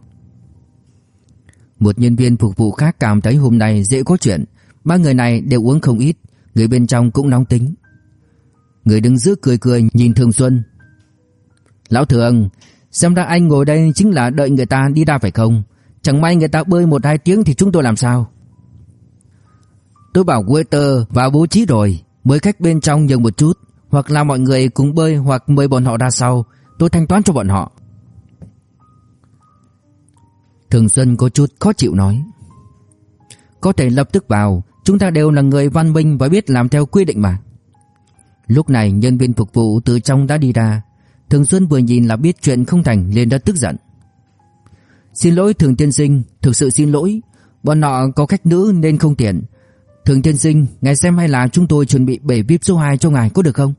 Một nhân viên phục vụ khác cảm thấy hôm nay dễ có chuyện, ba người này đều uống không ít, người bên trong cũng nóng tính. Người đứng giữa cười cười nhìn Thường Xuân. Lão Thường, xem ra anh ngồi đây chính là đợi người ta đi ra phải không? Chẳng may người ta bơi một hai tiếng thì chúng tôi làm sao? Tôi bảo waiter vào bố trí rồi, mời khách bên trong dừng một chút, hoặc là mọi người cùng bơi hoặc mời bọn họ ra sau, tôi thanh toán cho bọn họ. Thường Xuân có chút khó chịu nói. Có thể lập tức vào, chúng ta đều là người văn minh và biết làm theo quy định mà. Lúc này nhân viên phục vụ từ trong đã đi ra, Thường Xuân vừa nhìn là biết chuyện không thành liền đã tức giận. Xin lỗi Thường Tiên Sinh, thực sự xin lỗi, bọn họ có khách nữ nên không tiện. Thường Tiên Sinh, ngài xem hay là chúng tôi chuẩn bị bể VIP số 2 cho ngài có được không?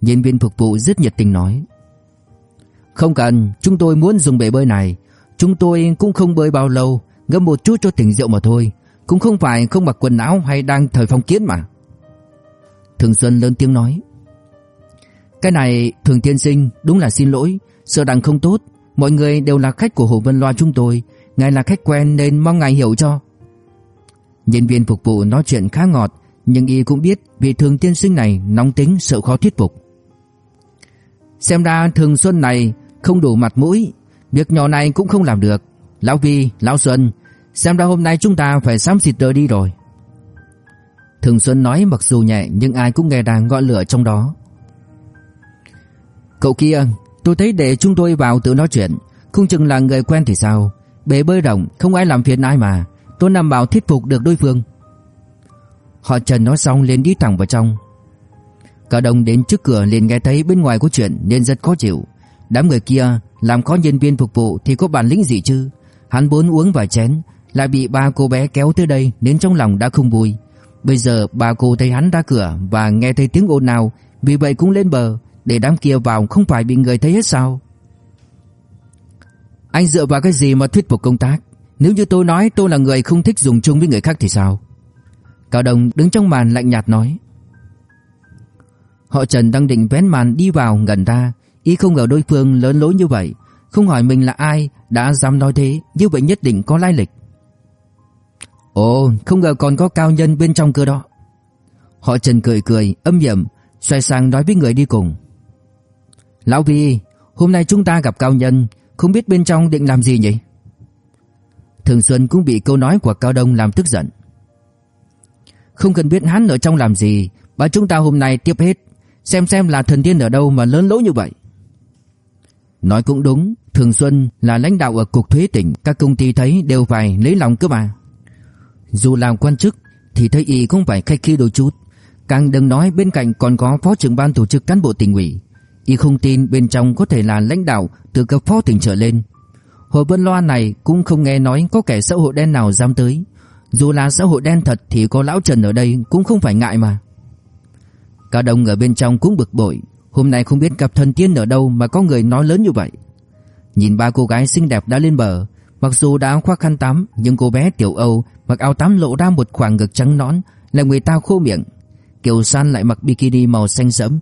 Nhân viên phục vụ rất nhiệt tình nói. Không cần, chúng tôi muốn dùng bể bơi này. Chúng tôi cũng không bơi bao lâu, ngâm một chút cho tỉnh rượu mà thôi. Cũng không phải không mặc quần áo hay đang thời phong kiến mà. Thường Xuân lớn tiếng nói. Cái này Thường Tiên Sinh đúng là xin lỗi, sợ đằng không tốt. Mọi người đều là khách của Hồ Vân Loa chúng tôi, ngài là khách quen nên mong ngài hiểu cho. Nhân viên phục vụ nói chuyện khá ngọt, nhưng y cũng biết vị Thường Tiên Sinh này nóng tính sợ khó thuyết phục. Xem ra Thường Xuân này không đủ mặt mũi, việc nhỏ này cũng không làm được. Lão Vi, Lão Xuân, xem ra hôm nay chúng ta phải xám xịt tờ đi rồi. Thường Xuân nói mặc dù nhẹ nhưng ai cũng nghe ra ngọn lửa trong đó. Cậu kia, tôi thấy để chúng tôi vào tự nói chuyện, không chừng là người quen thì sao? Bể bơi rộng, không ai làm phiền ai mà. Tôi nằm bảo thuyết phục được đối phương. Họ Trần nói xong liền đi thẳng vào trong. Cả đồng đến trước cửa liền nghe thấy bên ngoài có chuyện nên rất khó chịu. Đám người kia làm khó nhân viên phục vụ thì có bản lĩnh gì chứ? Hắn vốn uống vài chén, lại bị ba cô bé kéo tới đây nên trong lòng đã không vui. Bây giờ bà cô thấy hắn ra cửa và nghe thấy tiếng ồn nào, vì vậy cũng lên bờ, để đám kia vào không phải bị người thấy hết sao? Anh dựa vào cái gì mà thuyết phục công tác? Nếu như tôi nói tôi là người không thích dùng chung với người khác thì sao? Cao Đồng đứng trong màn lạnh nhạt nói. Họ Trần đang định vén màn đi vào gần ta, ý không ngờ đối phương lớn lối như vậy, không hỏi mình là ai đã dám nói thế, như vậy nhất định có lai lịch. Ồ, không ngờ còn có cao nhân bên trong cơ đó. Họ Trần cười cười, âm hiểm, xoay sang nói với người đi cùng. Lão Vi, hôm nay chúng ta gặp cao nhân, không biết bên trong định làm gì nhỉ? Thường Xuân cũng bị câu nói của Cao Đông làm tức giận. Không cần biết hắn ở trong làm gì, và chúng ta hôm nay tiếp hết, xem xem là thần tiên ở đâu mà lớn lỗ như vậy. Nói cũng đúng, Thường Xuân là lãnh đạo ở cục thuế tỉnh, các công ty thấy đều phải lấy lòng cơ mà. Dù làm quan chức thì thấy y cũng phải khách khí đôi chút, càng đừng nói bên cạnh còn có phó trưởng ban tổ chức cán bộ tỉnh ủy. Y không tin bên trong có thể là lãnh đạo từ cấp phó tỉnh trở lên. Hồ Vân Loa này cũng không nghe nói có kẻ xã hội đen nào dám tới. Dù là xã hội đen thật thì có lão Trần ở đây cũng không phải ngại mà. Cả đồng ở bên trong cũng bực bội, hôm nay không biết gặp thần tiên ở đâu mà có người nói lớn như vậy. Nhìn ba cô gái xinh đẹp đã lên bờ, mặc dù đã khoác khăn tắm nhưng cô bé Tiểu Âu mặc áo tắm lộ ra một khoảng ngực trắng nõn, làm người ta khô miệng. Kiều San lại mặc bikini màu xanh sẫm,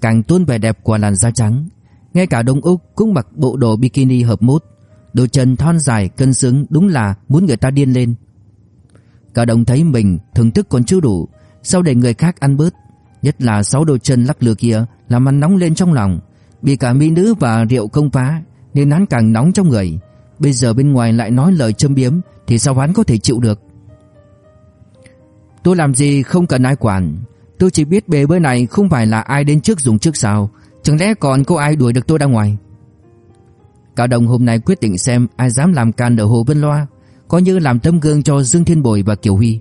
càng tôn vẻ đẹp của làn da trắng. Ngay cả Đông Úc cũng mặc bộ đồ bikini hợp mốt, đôi chân thon dài cân xứng đúng là muốn người ta điên lên. Cao Đông thấy mình thưởng thức còn chưa đủ, sau để người khác ăn bớt, nhất là sáu đôi chân lắc lư kia làm hắn nóng lên trong lòng, bị cả mỹ nữ và rượu công phá nên hắn càng nóng trong người. Bây giờ bên ngoài lại nói lời châm biếm thì sao hắn có thể chịu được? Tôi làm gì không cần ai quản, tôi chỉ biết bề bơi này không phải là ai đến trước dùng trước sao, chẳng lẽ còn có ai đuổi được tôi ra ngoài? Cao đồng hôm nay quyết định xem ai dám làm can ở Hồ Vân Loa, coi như làm tấm gương cho Dương Thiên Bồi và Kiều Huy.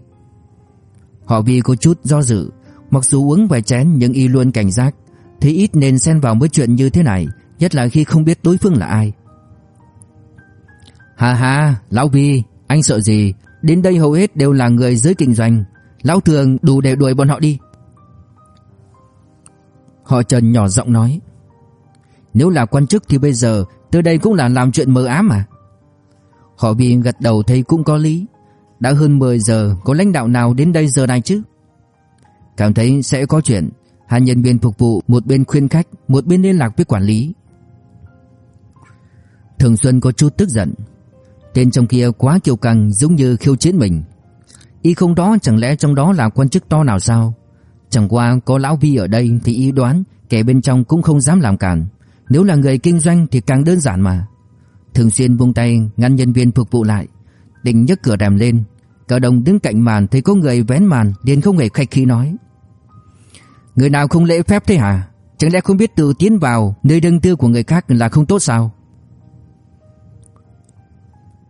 Họ vì có chút do dự, mặc dù uống vài chén nhưng y luôn cảnh giác, thấy ít nên xen vào mấy chuyện như thế này, nhất là khi không biết đối phương là ai. Hà hà, lão Vi, anh sợ gì? Đến đây hầu hết đều là người giới kinh doanh, lão thường đủ để đuổi bọn họ đi. Họ Trần nhỏ giọng nói. Nếu là quan chức thì bây giờ Tới đây cũng là làm chuyện mờ ám mà Họ bị gật đầu thấy cũng có lý. Đã hơn 10 giờ, Có lãnh đạo nào đến đây giờ này chứ? Cảm thấy sẽ có chuyện. Hai nhân viên phục vụ, Một bên khuyên khách, Một bên liên lạc với quản lý. Thường Xuân có chút tức giận. Tên trong kia quá kiêu căng, Giống như khiêu chiến mình. Y không đó chẳng lẽ trong đó là quan chức to nào sao? Chẳng qua có lão Vi ở đây Thì y đoán, kẻ bên trong cũng không dám làm cản nếu là người kinh doanh thì càng đơn giản mà. Thường xuyên buông tay ngăn nhân viên phục vụ lại, Định nhấc cửa rèm lên. Cả đồng đứng cạnh màn thấy có người vén màn liền không hề khách khí nói. Người nào không lễ phép thế hả? Chẳng lẽ không biết tự tiến vào Nơi đơn tư của người khác là không tốt sao?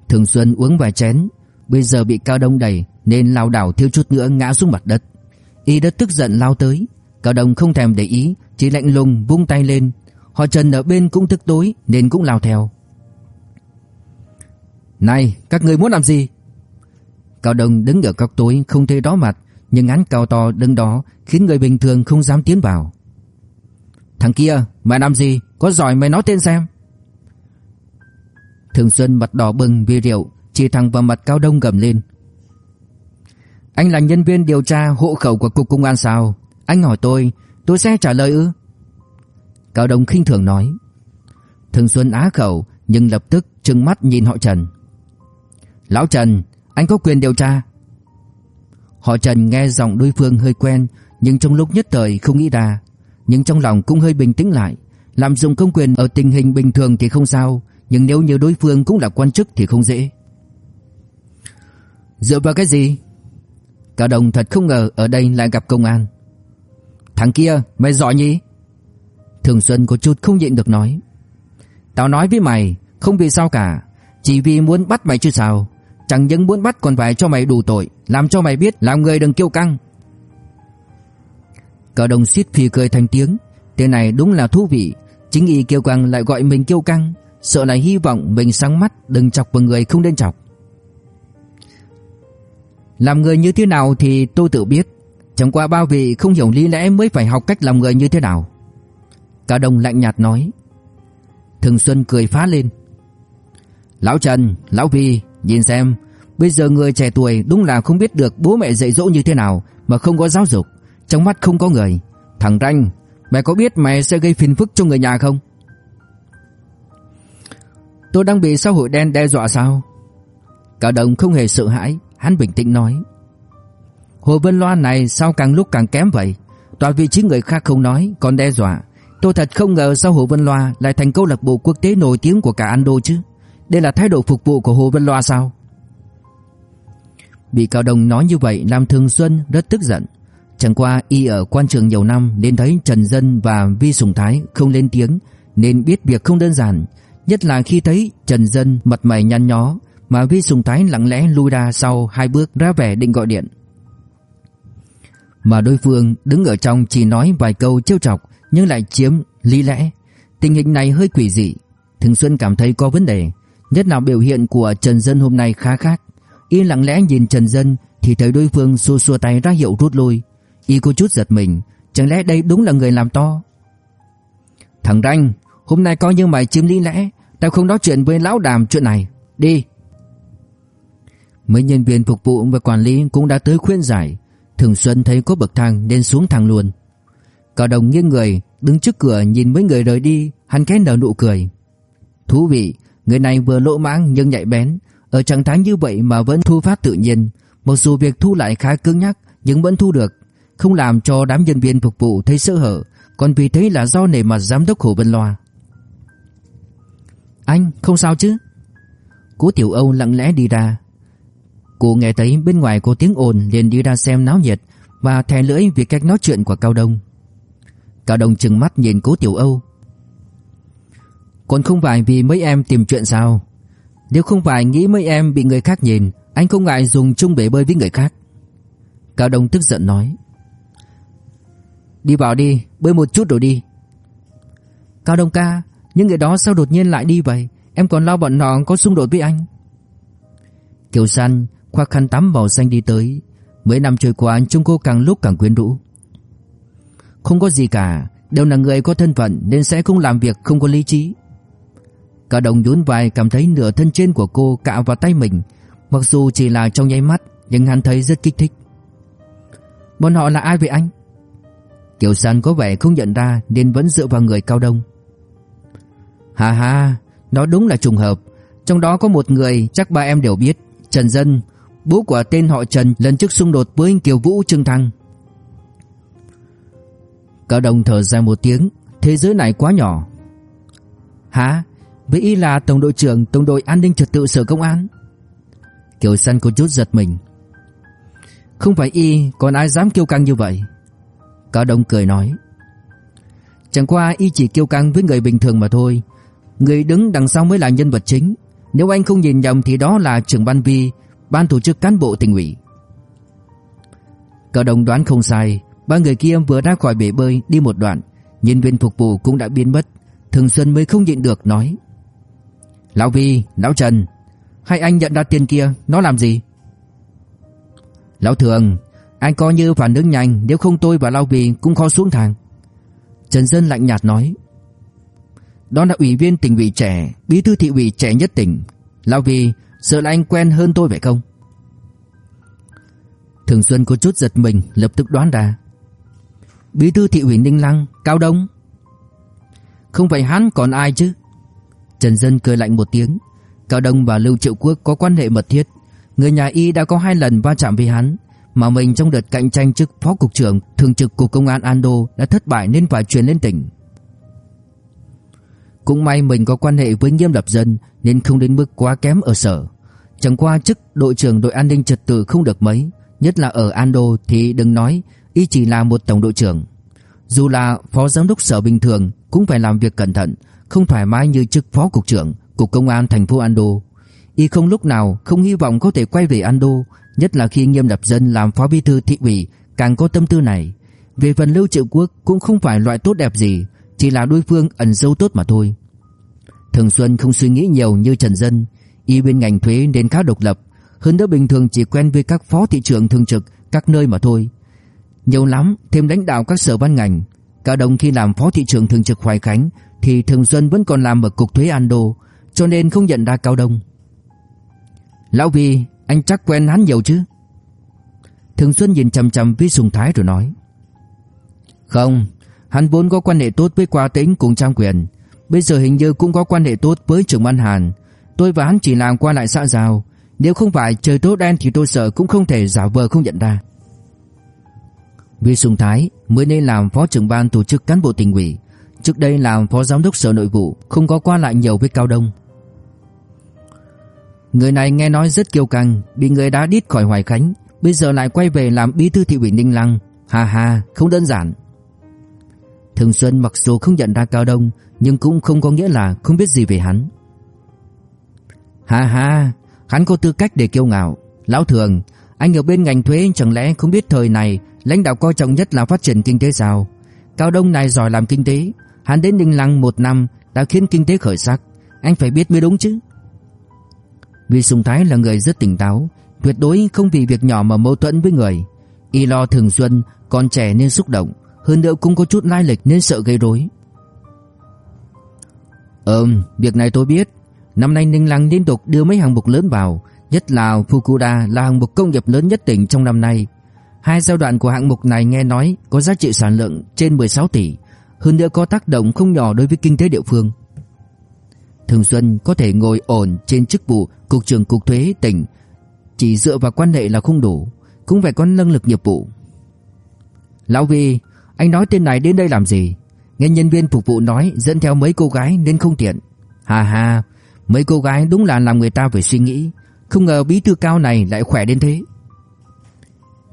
Thường Xuân uống vài chén, Bây giờ bị Cao Đông đẩy Nên lao đảo thiếu chút nữa ngã xuống mặt đất. Y đã tức giận lao tới Cao Đông không thèm để ý, Chỉ lạnh lùng vung tay lên Họ Trần ở bên cũng thức tối nên cũng lao theo. Này, các người muốn làm gì? Cao Đông đứng ở góc tối không thấy rõ mặt, nhưng ánh cao to đứng đó khiến người bình thường không dám tiến vào. Thằng kia, mày làm gì? Có giỏi mày nói tên xem. Thường Xuân mặt đỏ bừng vì rượu, chỉ thẳng vào mặt Cao Đông gầm lên. Anh là nhân viên điều tra hộ khẩu của cục công an sao? Anh hỏi tôi, tôi sẽ trả lời ư? Cao Đông khinh thường nói. Thường Xuân á khẩu nhưng lập tức trừng mắt nhìn họ Trần. Lão Trần, anh có quyền điều tra. Họ Trần nghe giọng đối phương hơi quen nhưng trong lúc nhất thời không nghĩ ra. Nhưng trong lòng cũng hơi bình tĩnh lại. Làm dùng công quyền ở tình hình bình thường thì không sao nhưng nếu như đối phương cũng là quan chức thì không dễ. Dựa vào cái gì? Cao Đông thật không ngờ ở đây lại gặp công an. Thằng kia, mày giỏi nhỉ? Thường Xuân có chút không nhịn được nói. Tao nói với mày, Không vì sao cả. Chỉ vì muốn bắt mày chứ sao? Chẳng những muốn bắt còn phải cho mày đủ tội, Làm cho mày biết làm người đừng kiêu căng. Cờ đồng xít phì cười thành tiếng. Tên này đúng là thú vị. Chính y kiêu căng lại gọi mình kiêu căng. Sợ là hy vọng mình sáng mắt, Đừng chọc vào người không nên chọc. Làm người như thế nào thì tôi tự biết. Chẳng qua bao vị không hiểu lý lẽ mới phải học cách làm người như thế nào. Cao Đông lạnh nhạt nói. Thường Xuân cười phá lên. Lão Trần, Lão Vi Nhìn xem Bây giờ người trẻ tuổi đúng là không biết được bố mẹ dạy dỗ như thế nào Mà không có giáo dục Trong mắt không có người. Thằng Ranh Mày có biết mày sẽ gây phiền phức cho người nhà không? Tôi đang bị xã hội đen đe dọa sao? Cao Đông không hề sợ hãi Hắn bình tĩnh nói. Hồ Vân Loan này sao càng lúc càng kém vậy? Toàn vị trí người khác không nói Còn đe dọa. Tôi thật không ngờ sao Hồ Vân Loa lại thành câu lạc bộ quốc tế nổi tiếng của cả Ando chứ. Đây là thái độ phục vụ của Hồ Vân Loa sao? Bị Cao Đồng nói như vậy làm Thường Xuân rất tức giận. Chẳng qua y ở quan trường nhiều năm nên thấy Trần Dân và Vi Sùng Thái không lên tiếng, nên biết việc không đơn giản. Nhất là khi thấy Trần Dân mặt mày nhăn nhó, mà Vi Sùng Thái lặng lẽ lui ra sau hai bước ra vẻ định gọi điện. Mà đối phương đứng ở trong chỉ nói vài câu trêu chọc nhưng lại chiếm lý lẽ. Tình hình này hơi quỷ dị, Thường Xuân cảm thấy có vấn đề, nhất là biểu hiện của Trần Dân hôm nay khá khác. Y lặng lẽ nhìn Trần Dân thì thấy đối phương xua xua tay ra hiệu rút lui. Y có chút giật mình, chẳng lẽ đây đúng là người làm to? Thằng Ranh, hôm nay coi như mày chiếm lý lẽ, tao không nói chuyện với lão đàm chuyện này, đi. Mấy nhân viên phục vụ và quản lý cũng đã tới khuyên giải, Thường Xuân thấy có bậc thang nên xuống thang luôn. Cao Đồng nghiêng người, đứng trước cửa nhìn mấy người rời đi, hắn khẽ nở nụ cười. Thú vị, người này vừa lỗ mãng nhưng nhạy bén, ở trạng thái như vậy mà vẫn thu phát tự nhiên, Mặc dù việc thu lại khá cứng nhắc nhưng vẫn thu được, không làm cho đám nhân viên phục vụ thấy sợ hở, còn vì thế là do nể mặt giám đốc Hồ Vân Loa. Anh không sao chứ? Cố Tiểu Âu lặng lẽ đi ra. Cô nghe thấy bên ngoài có tiếng ồn liền đi ra xem náo nhiệt và thè lưỡi vì cách nói chuyện của Cao Đông. Cao Đông trừng mắt nhìn Cố Tiểu Âu. Còn không phải vì mấy em tìm chuyện sao? Nếu không phải nghĩ mấy em bị người khác nhìn, anh không ngại dùng chung bể bơi với người khác. Cao Đông tức giận nói. Đi vào đi, bơi một chút rồi đi. Cao Đông ca, những người đó sao đột nhiên lại đi vậy? Em còn lo bọn nó có xung đột với anh. Kiều San khoác khăn tắm màu xanh đi tới. Mấy năm trôi qua Trung cô càng lúc càng quyến rũ. Không có gì cả, đều là người có thân phận nên sẽ không làm việc không có lý trí. Cả đồng nhún vai cảm thấy nửa thân trên của cô cạo vào tay mình, mặc dù chỉ là trong nháy mắt nhưng hắn thấy rất kích thích. Bọn họ là ai vậy anh? Kiều San có vẻ không nhận ra nên vẫn dựa vào người Cao Đông. Hà hà, nó đúng là trùng hợp. Trong đó có một người chắc ba em đều biết, Trần Dân, bố của tên họ Trần lần trước xung đột với Kiều Vũ Trương Thăng. Cao Đông thở dài một tiếng, thế giới này quá nhỏ. Hả? Với y là tổng đội trưởng tổng đội an ninh trật tự sở công an. Kiều San có chút giật mình. Không phải y, còn ai dám kiêu căng như vậy? Cao Đông cười nói. Chẳng qua y chỉ kiêu căng với người bình thường mà thôi. Người đứng đằng sau mới là nhân vật chính. Nếu anh không nhìn nhầm thì đó là trưởng ban vi, ban tổ chức cán bộ tỉnh ủy. Cao Đông đoán không sai, ba người kia vừa ra khỏi bể bơi đi một đoạn, nhân viên phục vụ cũng đã biến mất. Thường Xuân mới không nhịn được nói. Lão Vi, Lão Trần, hai anh nhận ra tiền kia, nó làm gì? Lão Thường, anh coi như phản ứng nhanh, nếu không tôi và Lão Vi cũng khó xuống thang. Trần Dân lạnh nhạt nói. Đó là ủy viên tỉnh ủy trẻ, bí thư thị ủy trẻ nhất tỉnh. Lão Vi, sợ là anh quen hơn tôi phải không? Thường Xuân có chút giật mình, lập tức đoán ra. Bí thư thị ủy Ninh Lăng, Cao Đông. Không phải hắn còn ai chứ? Trần Dân cười lạnh một tiếng. Cao Đông và Lưu Triệu Quốc có quan hệ mật thiết. Người nhà y đã có hai lần va chạm với hắn. Mà mình trong đợt cạnh tranh chức phó cục trưởng thường trực cục công an Ando đã thất bại nên phải chuyển lên tỉnh. Cũng may mình có quan hệ với nghiêm lập dân nên không đến mức quá kém ở sở. Chẳng qua chức đội trưởng đội an ninh trật tự không được mấy, nhất là ở Ando thì đừng nói, y chỉ là một tổng đội trưởng. Dù là phó giám đốc sở bình thường cũng phải làm việc cẩn thận, không thoải mái như chức phó cục trưởng cục công an thành phố Ando. Y không lúc nào không hy vọng có thể quay về Ando, nhất là khi Nghiêm Lập Dân làm phó bí thư thị ủy càng có tâm tư này. Về phần Lưu Triệu Quốc cũng không phải loại tốt đẹp gì, chỉ là đối phương ẩn dấu tốt mà thôi. Thường Xuân không suy nghĩ nhiều như Trần Dân, y bên ngành thuế nên khá độc lập, hơn nữa bình thường chỉ quen với các phó thị trưởng thường trực các nơi mà thôi. Nhiều lắm, thêm lãnh đạo các sở ban ngành, cả đồng khi làm phó thị trưởng thường trực Hoài Khánh thì Thường Xuân vẫn còn làm ở cục thuế An Đô, cho nên không nhận ra Cao Đông. Lão Vi, anh chắc quen hắn nhiều chứ? Thường Xuân nhìn chằm chằm Vi Sùng Thái rồi nói. Không, hắn vốn có quan hệ tốt với Qua Tĩnh cùng Trang Quyền, bây giờ hình như cũng có quan hệ tốt với trưởng ban Hàn. Tôi và hắn chỉ làm qua lại xã giao, nếu không phải trời tốt đen thì tôi sợ cũng không thể giả vờ không nhận ra. Vi Sùng Thái mới nên làm phó trưởng ban tổ chức cán bộ tỉnh ủy, trước đây làm phó giám đốc sở nội vụ, không có qua lại nhiều với Cao Đông. Người này nghe nói rất kiêu căng, bị người đá đít khỏi Hoài Khánh, bây giờ lại quay về làm bí thư thị ủy Ninh Lăng, ha ha, không đơn giản. Thường Xuân mặc dù không nhận ra Cao Đông, nhưng cũng không có nghĩa là không biết gì về hắn. Ha ha, hắn có tư cách để kiêu ngạo. Lão Thường, anh ở bên ngành thuế chẳng lẽ không biết thời này lãnh đạo coi trọng nhất là phát triển kinh tế sao? Cao Đông này giỏi làm kinh tế, hắn đến Ninh Lăng một năm đã khiến kinh tế khởi sắc, anh phải biết mới đúng chứ. Vì Sùng Thái là người rất tỉnh táo, tuyệt đối không vì việc nhỏ mà mâu thuẫn với người. Y lo Thường Xuân còn trẻ nên xúc động, hơn nữa cũng có chút lai lịch nên sợ gây rối. Ừm, việc này tôi biết. Năm nay Ninh Lăng liên tục đưa mấy hàng mục lớn vào, nhất là Fukuda là hàng mục công nghiệp lớn nhất tỉnh trong năm nay. Hai giai đoạn của hạng mục này nghe nói có giá trị sản lượng trên 16 tỷ, hơn nữa có tác động không nhỏ đối với kinh tế địa phương. Thường Xuân có thể ngồi ổn trên chức vụ cục trưởng cục thuế tỉnh chỉ dựa vào quan hệ là không đủ, cũng phải có năng lực nghiệp vụ. Lão Vi, anh nói tên này đến đây làm gì? Nghe nhân viên phục vụ nói dẫn theo mấy cô gái nên không tiện. Hà hà, mấy cô gái đúng là làm người ta phải suy nghĩ. Không ngờ bí thư cao này lại khỏe đến thế.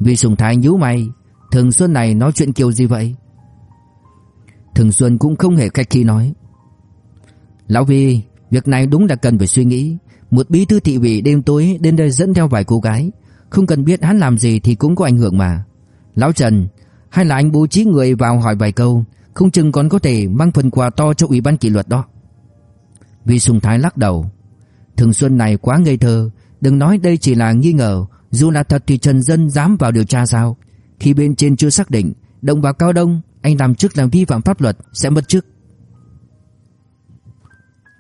Vì sùng thái nhíu mày, Thường Xuân này nói chuyện kiểu gì vậy? Thường Xuân cũng không hề khách khí nói. Lão Vi, việc này đúng là cần phải suy nghĩ. Một bí thư thị ủy đêm tối đến đây dẫn theo vài cô gái. Không cần biết hắn làm gì thì cũng có ảnh hưởng mà. Lão Trần, hay là anh bố trí người vào hỏi vài câu, không chừng còn có thể mang phần quà to cho ủy ban kỷ luật đó. Vi Sùng Thái lắc đầu. Thường Xuân này quá ngây thơ, đừng nói đây chỉ là nghi ngờ, dù là thật thì Trần Dân dám vào điều tra sao? Khi bên trên chưa xác định, động vào Cao Đông, anh làm chức làm vi phạm pháp luật sẽ mất chức.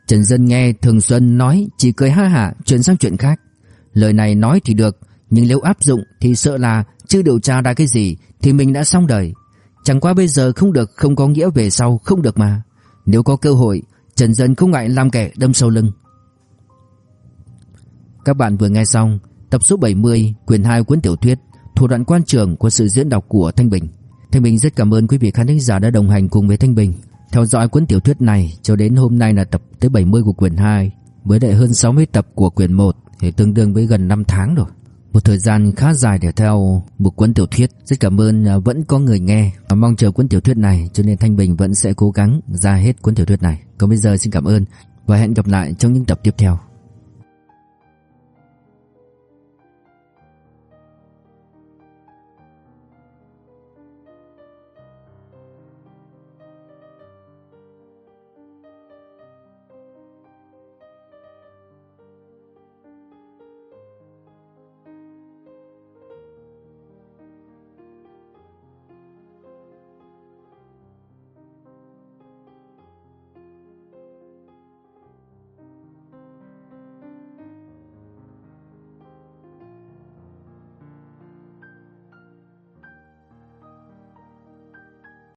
Trần Dân nghe Thường Xuân nói chỉ cười ha hả chuyển sang chuyện khác. Lời này nói thì được, nhưng nếu áp dụng thì sợ là chưa điều tra ra cái gì thì mình đã xong đời. Chẳng qua bây giờ không được không có nghĩa về sau không được mà. Nếu có cơ hội, Trần Dân không ngại làm kẻ đâm sâu lưng. Các bạn vừa nghe xong tập số 70 quyển 2 cuốn tiểu thuyết Thủ đoạn quan trường của sự diễn đọc của Thanh Bình. Thanh Bình rất cảm ơn quý vị khán giả đã đồng hành cùng với Thanh Bình. Theo dõi cuốn tiểu thuyết này cho đến hôm nay là tập tới 70 của quyển 2 với lại hơn 60 tập của quyển 1 thì tương đương với gần 5 tháng rồi. Một thời gian khá dài để theo một cuốn tiểu thuyết. Rất cảm ơn à, vẫn có người nghe và mong chờ cuốn tiểu thuyết này, cho nên Thanh Bình vẫn sẽ cố gắng ra hết cuốn tiểu thuyết này. Còn bây giờ xin cảm ơn và hẹn gặp lại trong những tập tiếp theo.